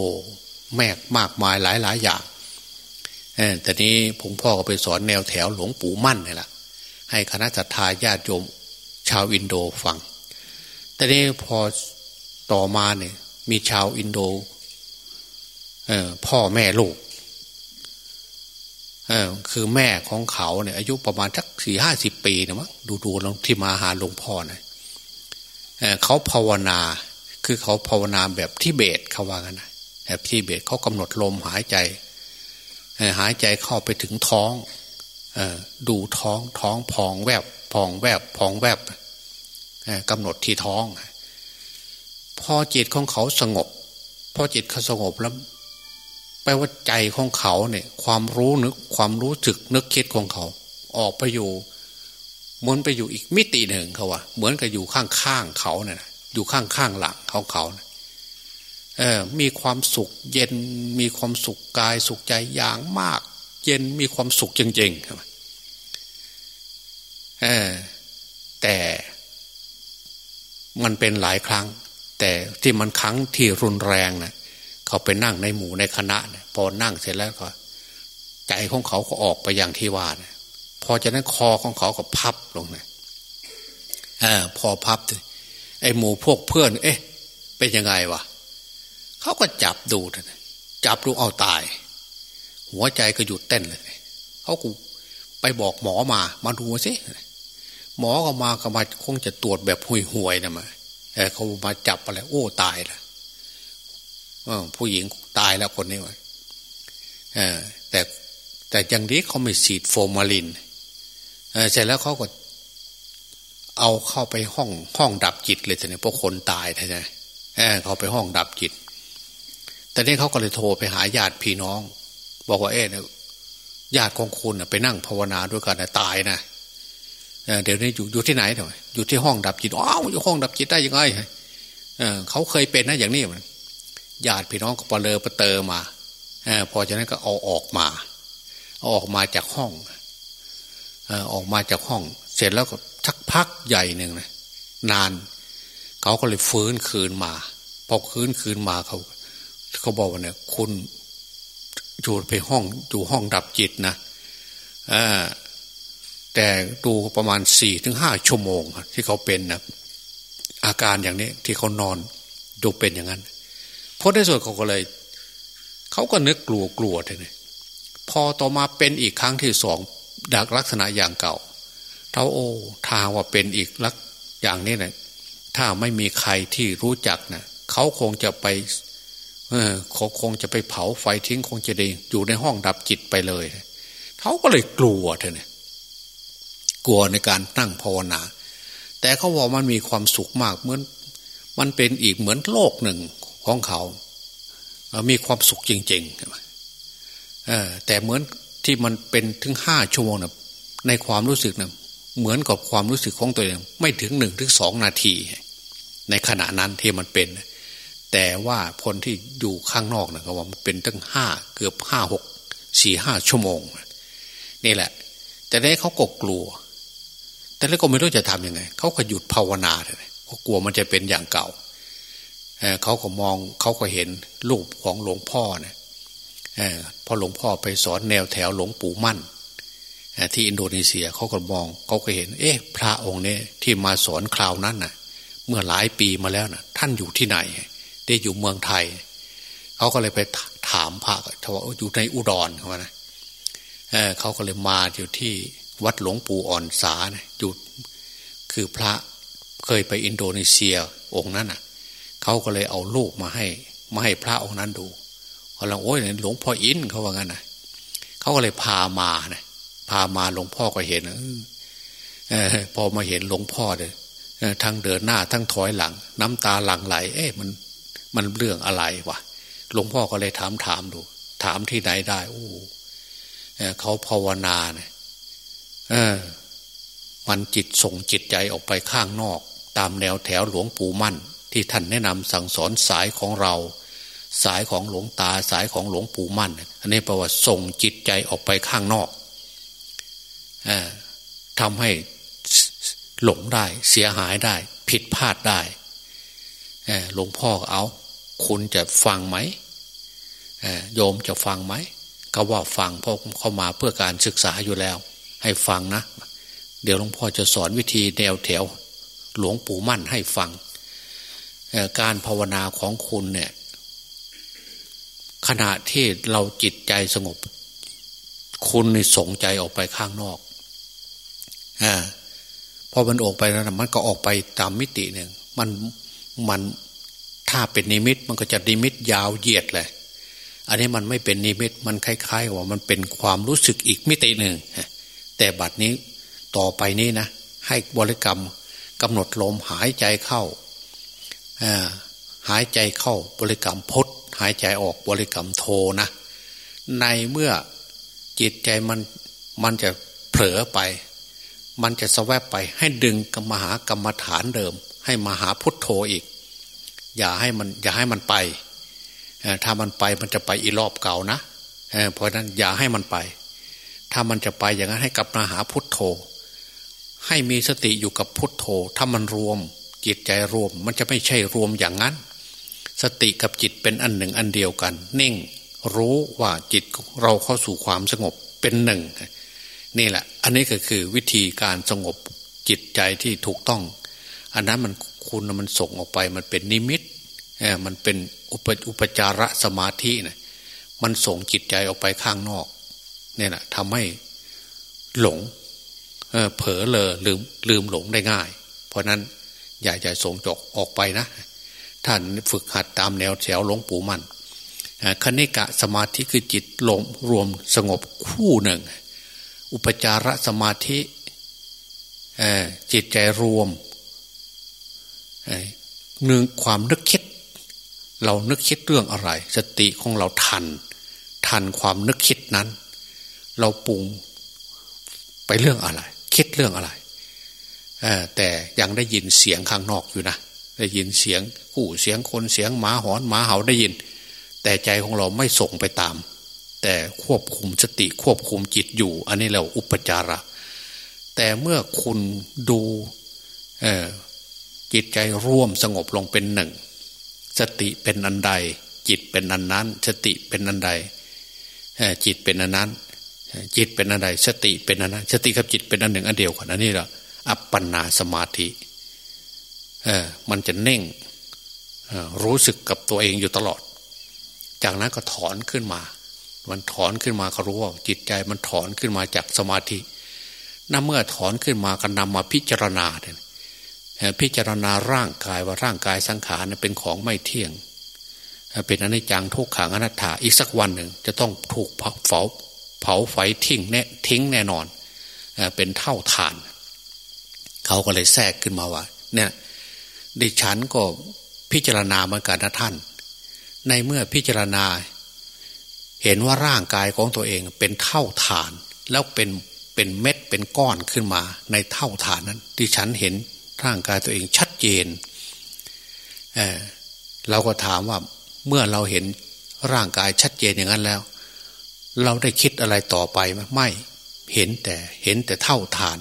แมกมากมายหลายหลายอย่างแต่นี้ผมพ่อก็ไปสอนแนวแถวหลวงปู่มั่นนี่แหละให้คณะทาญาติโยมชาวอินโดฟัง แต่นี้พอต่อมาเนี่ยมีชาวอินโดพ่อแม่ลูก คือแม่ของเขาเนี่ยอายุประมาณสักสี่ห้าสิบปีนะมั้งดูดูลงที่มาหาหลวงพ่อนะเขาภาวนา คือเขาภาวนาแบบที่เบตเขาว่ากันนะแบบที่เบตเขากำหนดลมหายใจหายใจเข้าไปถึงท้องดูท้องท้องพองแวบพองแวบพองแวบกำหนดที่ท้องพอจิตของเขาสงบพอจิตเขาสงบแล้ว แปลว่าใจของเขาเนี่ย ความรู้นึกความรู้สึกนึกคิดของเขา ออกไปอยู่เหมือนไปอยู่อีกมิติหนึ่งเขาว่าเหมือนกับอยู่ข้างๆเขาเนี่ยอยู่ข้างๆหลังเขาเขาเออ มีความสุขเย็นมีความสุขกายสุขใจอย่างมาก เย็นมีความสุขจริงๆครับเออแต่มันเป็นหลายครั้ง แต่ที่มันครั้งที่รุนแรงนะ เขาไปนั่งในหมู่ในคณะเนี่ยพอนั่งเสร็จแล้วก็ ใจของเขาก็ออกไปอย่างที่ว่าเนี่ยพอจะนั้นคอของเขาก็พับลงเนี่ยอพอพับไอ้หมู่พวกเพื่อน เอ๊ะ เป็นยังไงวะเขาก็จับดูนะจับดูเอาตาย หัวใจก็หยุดเต้นเลยเขากูไปบอกหมอมา มาดูสิหมอก็มาก็มาคงจะตรวจแบบห่วยๆนะมาเขามาจับอะไรโอ้ตายละ ผู้หญิงตายแล้วคนนี้วะแต่แต่ย่างนี้เขาไม่ฉีดโฟมาลินเสร็จแล้วเขาก็เอาเข้าไปห้องห้องดับจิตเลยทีนี้พวกคนตายใช่ไหมเขาไปห้องดับจิต แต่นี้เขาก็เลยโทรไปหาญาติพี่น้อง บอกว่าเอ๊ะญาติของคุณไปนั่งภาวนาด้วยกันตายนะเดี๋ยวนี้อยู่อยู่ที่ไหนเถอะอยู่ที่ห้องดับจิตอ้าวอยู่ห้องดับจิตได้ยังไงเขาเคยเป็นนะอย่างนี้มัน ญาติพี่น้องก็ปเลอประเตอมาอพอจากนั้นก็เอาออกมาเอาออกมาจากห้องออกมาจากห้อง เสร็จแล้วก็ชักพักใหญ่หนึ่งนะนาน เขาก็เลยฟื้นคืนมา พอคืนคืนมาเขาเขาบอกว่าเนี่ยคุณอยู่ไปห้องอยู่ห้องดับจิตนะแต่ดูประมาณสี่ถึงห้าชั่วโมง ที่เขาเป็นนะอาการอย่างนี้ที่เขานอนดูเป็นอย่างนั้น พราะในส่วนเขาก็เลย เขาก็นึกกลัวกลัวเลยพอต่อมาเป็นอีกครั้งที่สองดักลักษณะอย่างเก่าเท่าโอ้ทาว่าเป็นอีกลักอย่างนี้นะถ้าไม่มีใครที่รู้จักนะเขาคงจะไปเออเขาคงจะไปเผาไฟทิ้งคงจะดีอยู่ในห้องดับจิตไปเลยเขาก็เลยกลัวเธอเนี่ยกลัวในการนั่งภาวนา แต่เขาบอกมันมีความสุขมากเหมือน มันเป็นอีกเหมือนโลกหนึ่ง ของเขามีความสุขจริงๆแต่เหมือนที่มันเป็นถึงห้าชั่วโมงนะในความรู้สึกนะเหมือนกับความรู้สึกของตัวเองไม่ถึงหนึ่งถึงสองนาที ในขณะนั้นที่มันเป็น แต่ว่าคนที่อยู่ข้างนอกนะเขาว่ามันเป็นตั้งห้าเกือบห้าหกสี่ห้าชั่วโมง นี่แหละ แต่ได้เขาก็กลัว แต่แล้วก็ไม่รู้จะทํำยังไงเขาก็หยุดภาวนาเลยเขากลัวมันจะเป็นอย่างเก่า เขาก็มองเขาก็เห็นรูปของหลวงพ่อเนี่ยพอหลวงพ่อไปสอนแนวแถวหลวงปู่มั่นที่อินโดนีเซียเขาก็มองเขาก็เห็น เอ๊ะ พระองค์เนี้ที่มาสอนคราวนั้นน่ะ เมื่อหลายปีมาแล้วน่ะ ท่านอยู่ที่ไหน ได้อยู่เมืองไทยเขาก็เลยไปถามพระเขาว่าอยู่ในอุดรเขาว่านะเขาก็เลยมาอยู่ที่วัดหลวงปู่อ่อนสานะอยู่คือพระเคยไปอินโดนีเซียองค์นั้นน่ะ เขาก็เลยเอาลูกมาให้มาให้พระองค์นั้นดูเขาเลยโอ้ยหลวงพ่ออินเขาว่างั้นนะเขาก็เลยพามานะพามาหลวงพ่อก็เห็นเออพอมาเห็นหลวงพ่อเลยทั้งเดินหน้าทั้งถอยหลัง น้ำตาหลั่งไหล เอ๊ะมันมันเรื่องอะไรวะหลวงพ่อก็เลยถามถามดู ถามที่ไหนได้โอ้เขาภาวนาเนี่ยเออ มันจิตส่งจิตใจออกไปข้างนอก ตามแนวแถวหลวงปู่มั่น ที่ท่านแนะนำสั่งสอนสายของเรา สายของหลวงตาสายของหลวงปู่มั่น อันนี้แปลว่าส่งจิตใจออกไปข้างนอกอทำให้หลงได้เสียหายได้ ผิดพลาดได้หลวงพ่อเอา คุณจะฟังไหมโยมจะฟังไหมก็ว่าฟังเพราะเข้ามาเพื่อการศึกษาอยู่แล้ว ให้ฟังนะ เดี๋ยวหลวงพ่อจะสอนวิธีแนวแถว หลวงปู่มั่นให้ฟัง การภาวนาของคุณเนี่ย ขณะที่เราจิตใจสงบ คุณในส่งใจออกไปข้างนอกอพอมันออกไปแล้วมันก็ออกไปตามมิติหนึ่งมันมันถ้าเป็นนิมิตมันก็จะนิมิตยาวเหยียดเลย อันนี้มันไม่เป็นนิมิตมันคล้ายๆว่ามันเป็นความรู้สึกอีกมิติหนึ่งแต่บัดนี้ต่อไปนี้นะให้บริกรรมกำหนดลมหายใจเข้า หายใจเข้าบริกรรมพดหายใจออกบริกรรมโทนะ ในเมื่อจิตใจมันมันจะเผลอไป มันจะสแวบไปให้ดึงกรรมหากรรมฐานเดิม ให้มาหาพุทโธอีก อย่าให้มันอย่าให้มันไปถ้ามันไปมันจะไปอีรอบเก่านะเพราะนั้นอย่าให้มันไป ถ้ามันจะไปอย่างนั้นให้กลับมาหาพุทโธ ให้มีสติอยู่กับพุทโธ ถ้ามันรวม จิตใจรวมมันจะไม่ใช่รวมอย่างนั้น สติกับจิตเป็นอันหนึ่งอันเดียวกัน นิ่งรู้ว่าจิตเราเข้าสู่ความสงบเป็นหนึ่ง นี่แหละ อันนี้ก็คือวิธีการสงบจิตใจที่ถูกต้อง อันนั้นมันคุณมันส่งออกไปมันเป็นนิมิตมันเป็นอุปอุปจาระสมาธินะมันส่งจิตใจออกไปข้างนอกเนี่ยนะทำให้หลงเเผลอเลอลืมลืมหลงได้ง่าย เพราะนั้น อย่าใจส่งจกออกไปนะ ท่านฝึกหัดตามแนวแถวหลวงปู่มันคณิกะสมาธิคือจิตลงรวมสงบคู่หนึ่ง อุปจารสมาธิจิตใจรวมหนึ่งความนึกคิด เรานึกคิดเรื่องอะไร สติของเราทัน ทันความนึกคิดนั้น เราปรุงไปเรื่องอะไร คิดเรื่องอะไร แต่ยังได้ยินเสียงข้างนอกอยู่นะได้ยินเสียงกู้เสียงคนเสียงหมาหอนหมาเห่าได้ยิน แต่ใจของเราไม่ส่งไปตาม แต่ควบคุมสติควบคุมจิตอยู่ อันนี้เราอุปจาระ แต่เมื่อคุณดูจิตใจร่วมสงบลงเป็นหนึ่ง สติเป็นอันใด จิตเป็นอันนั้น สติเป็นอันใดจิตเป็นอันนั้น จิตเป็นอันใด สติเป็นอันนั้น สติกับจิตเป็นอันหนึ่งอันเดียวกันอันนี้แหละ อัปปนาสมาธิเออมันจะเน่งรู้สึกกับตัวเองอยู่ตลอด จากนั้นก็ถอนขึ้นมา มันถอนขึ้นมาก็รู้ว่าจิตใจมันถอนขึ้นมาจากสมาธินั่นเมื่อถอนขึ้นมาก็นำมาพิจารณาเนี่ยพิจารณาร่างกายว่าร่างกายสังขารเป็นของไม่เที่ยง เป็นอนิจจังทุกขังอนัตถาอีกสักวันหนึ่ง จะต้องถูกเผาเผาไฟทิ้งแน่ทิ้งแน่นอน เป็นเท่าฐาน เขาก็เลยแทรกขึ้นมาว่า เนี่ยดิฉันก็พิจารณาเหมือนกันนะท่าน ในเมื่อพิจารณา เห็นว่าร่างกายของตัวเองเป็นเท่าฐาน แล้วเป็นเป็นเม็ดเป็นก้อนขึ้นมา ในเท่าฐานนั้น ดิฉันเห็นร่างกายตัวเองชัดเจนเเราก็ถามว่าเมื่อเราเห็นร่างกายชัดเจนอย่างนั้นแล้ว เราได้คิดอะไรต่อไปไหมไม่ เห็นแต่เห็นแต่เท่าฐาน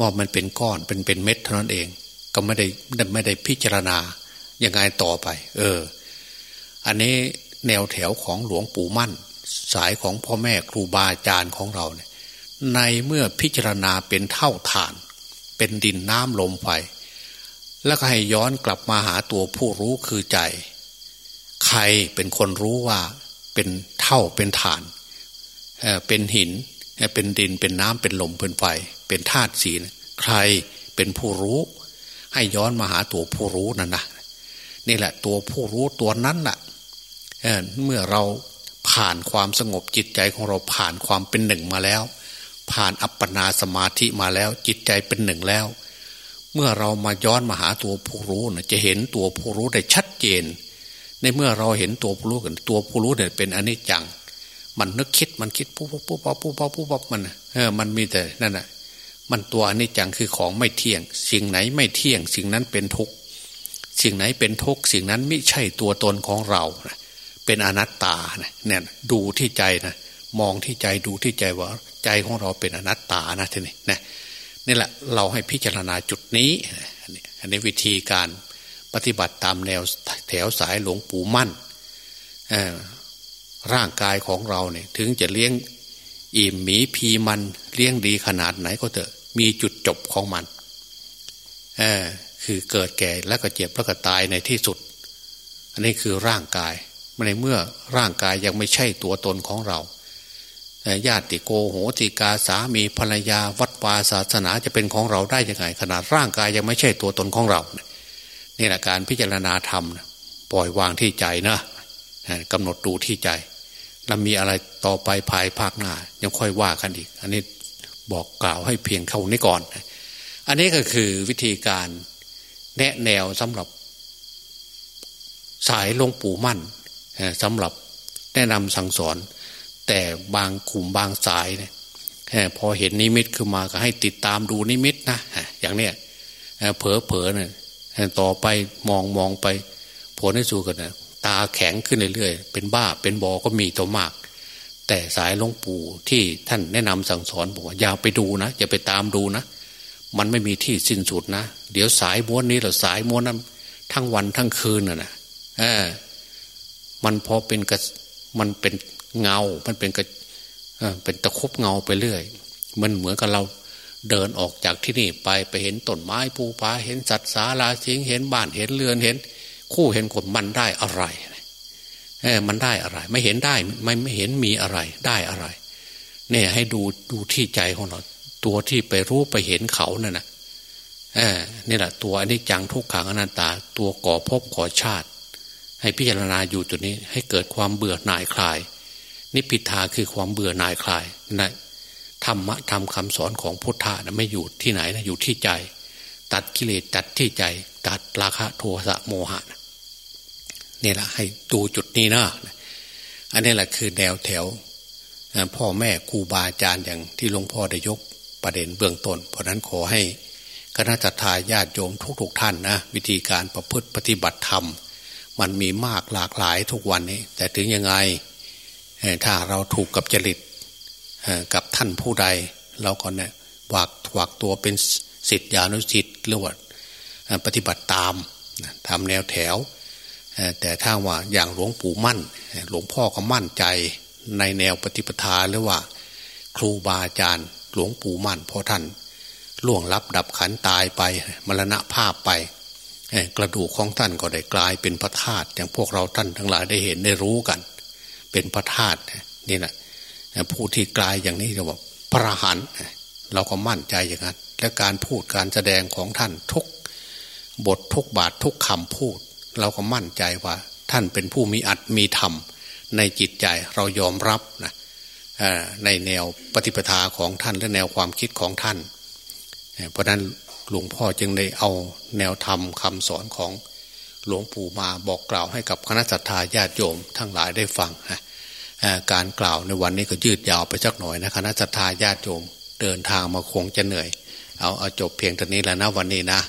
ว่ามันเป็นก้อนเป็นเป็นเม็ดเท่านั้นเอง ก็ไม่ได้ไม่ได้พิจารณายังไงต่อไป เออ อันนี้แนวแถวของหลวงปู่มั่น สายของพ่อแม่ครูบาอาจารย์ของเราเนี่ย ในเมื่อพิจารณาเป็นเท่าฐาน เป็นดินน้ำลมไฟแล้วก็ให้ย้อนกลับมาหาตัวผู้รู้คือใจ ใครเป็นคนรู้ว่าเป็นเท่าเป็นฐาน เป็นหิน เป็นดินเป็นน้ำเป็นลมเป็นไฟ เป็นธาตุสีนะใครเป็นผู้รู้ ให้ย้อนมาหาตัวผู้รู้นั่นนะนี่แหละ ตัวผู้รู้ตัวนั้นแหละเมื่อเราผ่านความสงบจิตใจของเราผ่านความเป็นหนึ่งมาแล้ว ผ่านอัปปนาสมาธิมาแล้ว จิตใจเป็นหนึ่งแล้ว เมื่อเรามาย้อนมาหาตัวผู้รู้นะจะเห็นตัวผู้รู้ได้ชัดเจน ในเมื่อเราเห็นตัวผู้รู้กันตัวผู้รู้เนี่ยเป็นอนิจจัง มันนึกคิดมันคิดปุ๊บปุ๊บปุ๊บปุ๊บปุ๊บปุ๊บปุ๊บมันเออมันมีแต่นั่นแหะ มันตัวอนิจจังคือของไม่เที่ยง สิ่งไหนไม่เที่ยง สิ่งนั้นเป็นทุกข์สิ่งไหนเป็นทุกข์สิ่งนั้นไม่ใช่ตัวตนของเราเป็นอนัตตาเนี่ยดูที่ใจนะมองที่ใจดูที่ใจว่า ใจของเราเป็นอนัตตานะทีนี้นะนี่แหละเราให้พิจารณาจุดนี้อันนี้วิธีการปฏิบัติตามแนวแถวสายหลวงปู่มั่นร่างกายของเราเนี่ย ถึงจะเลี้ยงอิ่มหมีพีมันเลี้ยงดีขนาดไหนก็เถอะ มีจุดจบของมันเออคือเกิดแก่แล้วก็เจ็บแล้วก็ตายในที่สุด อันนี้คือร่างกายในเมื่อร่างกายยังไม่ใช่ตัวตนของเราญาติโกโหติกาสามีภรรยาวัดวาศาสนาจะเป็นของเราได้ยังไง ขนาดร่างกายยังไม่ใช่ตัวตนของเรานี่แหละการพิจารณาธรรมปล่อยวางที่ใจนะกำหนดดูที่ใจแล้วมีอะไรต่อไปภายภาคหน้ายังค่อยว่ากันอีก อันนี้ บอกกล่าวให้เพียงเท่านี้ก่อน อันนี้ก็คือวิธีการแนะแนวสำหรับ สายลงปู่มั่นสำหรับแนะนำสั่งสอน แต่บางกลุ่มบางสายเนี่ยพอเห็นนิมิตขึ้นมาก็ให้ติดตามดูนิมิตนะอย่างเนี้ยเผลอเผลอเนี่ยต่อไปมองมองไป ผลให้สู้กันนะตาแข็งขึ้นเรื่อยๆเป็นบ้าเป็นบอก็มีตัวมาก แต่สายหลวงปู่ที่ท่านแนะนำสั่งสอนบอกว่าอย่าไปดูนะอย่าไปตามดูนะ มันไม่มีที่สิ้นสุดนะ เดี๋ยวสายม้วนนี้หรือสายม้วนนั้น ทั้งวันทั้งคืนน่ะนะเออมันพอเป็นกระมันเป็นเงา มันเป็นกระเป็นตะคุบเงาไปเรื่อย มันเหมือนกับเราเดินออกจากที่นี่ไปไปเห็นต้นไม้ปูปลาเห็นสัตว์สาราสิงเห็นบ้านเห็นเรือนเห็น คู่เห็นคนมันได้อะไร เออมันได้อะไร ไม่เห็นได้ไม่ไม่เห็นมีอะไรได้อะไร เนี่ยให้ดูดูที่ใจของเรา ตัวที่ไปรู้ไปเห็นเขาเนี่ยนะเออนี่แหละตัวอันนี้จังทุกขังอนันตา ตัวก่อภพก่อชาติ ให้พิจารณาอยู่จุดนี้ ให้เกิดความเบื่อหน่ายคลาย นิพิทาคือความเบื่อหน่ายคลายนะธรรมะทำคำสอนของพุทธะนะไม่อยู่ที่ไหนนะอยู่ที่ใจ ตัดกิเลสตัดที่ใจ ตัดราคะโทสะโมหะนะ นี่แหละให้ดูจุดนี้นะอันนี้แหละคือแนวแถวพ่อแม่ครูบาอาจารย์อย่างที่หลวงพ่อได้ยกประเด็นเบื้องต้น เพราะนั้นขอให้คณะทาญาติโยมทุกๆทท่านนะวิธีการประพฤติปฏิบัติธรรม มันมีมากหลากหลายทุกวันนี้ แต่ถึงยังไงถ้าเราถูกกับจริตกับท่านผู้ใด เราก็เนี่ยวักวักตัวเป็นสิทธิอนุสิทธิ์หรือว่าปฏิบัติตามทำแนวแถว แต่ถ้าว่าอย่างหลวงปู่มั่น หลวงพ่อก็มั่นใจในแนวปฏิปทาหรือว่า ครูบาอาจารย์ หลวงปู่มั่นพระท่านล่วงลับดับขันตายไปมรณะภาพไป กระดูกของท่านก็ได้กลายเป็นพระธาตุอย่างพวกเราท่านทั้งหลายได้เห็นได้รู้กัน เป็นพระธาตุนี่แหละผู้ที่กลายอย่างนี้เรียกว่าพระหันเราก็มั่นใจอย่างนั้น และการพูดการแสดงของท่านทุกบททุกบาททุกคำพูด เราก็มั่นใจว่า ท่านเป็นผู้มีอัตมีธรรม ในจิตใจเรายอมรับนะในแนวปฏิปทาของท่านและแนวความคิดของท่าน เพราะนั้นหลวงพ่อจึงได้เอาแนวธรรมคำสอนของหลวงปู่มาบอกกล่าวให้กับคณะสัตยาญาติโยมทั้งหลายได้ฟังการกล่าวในวันนี้ก็ยืดยาวไปสักหน่อยนะคณะสัตยาญาติโยมเดินทางมาคงจะเหนื่อย เอาเอาจบเพียงเท่านี้แล้วนะวันนี้นะ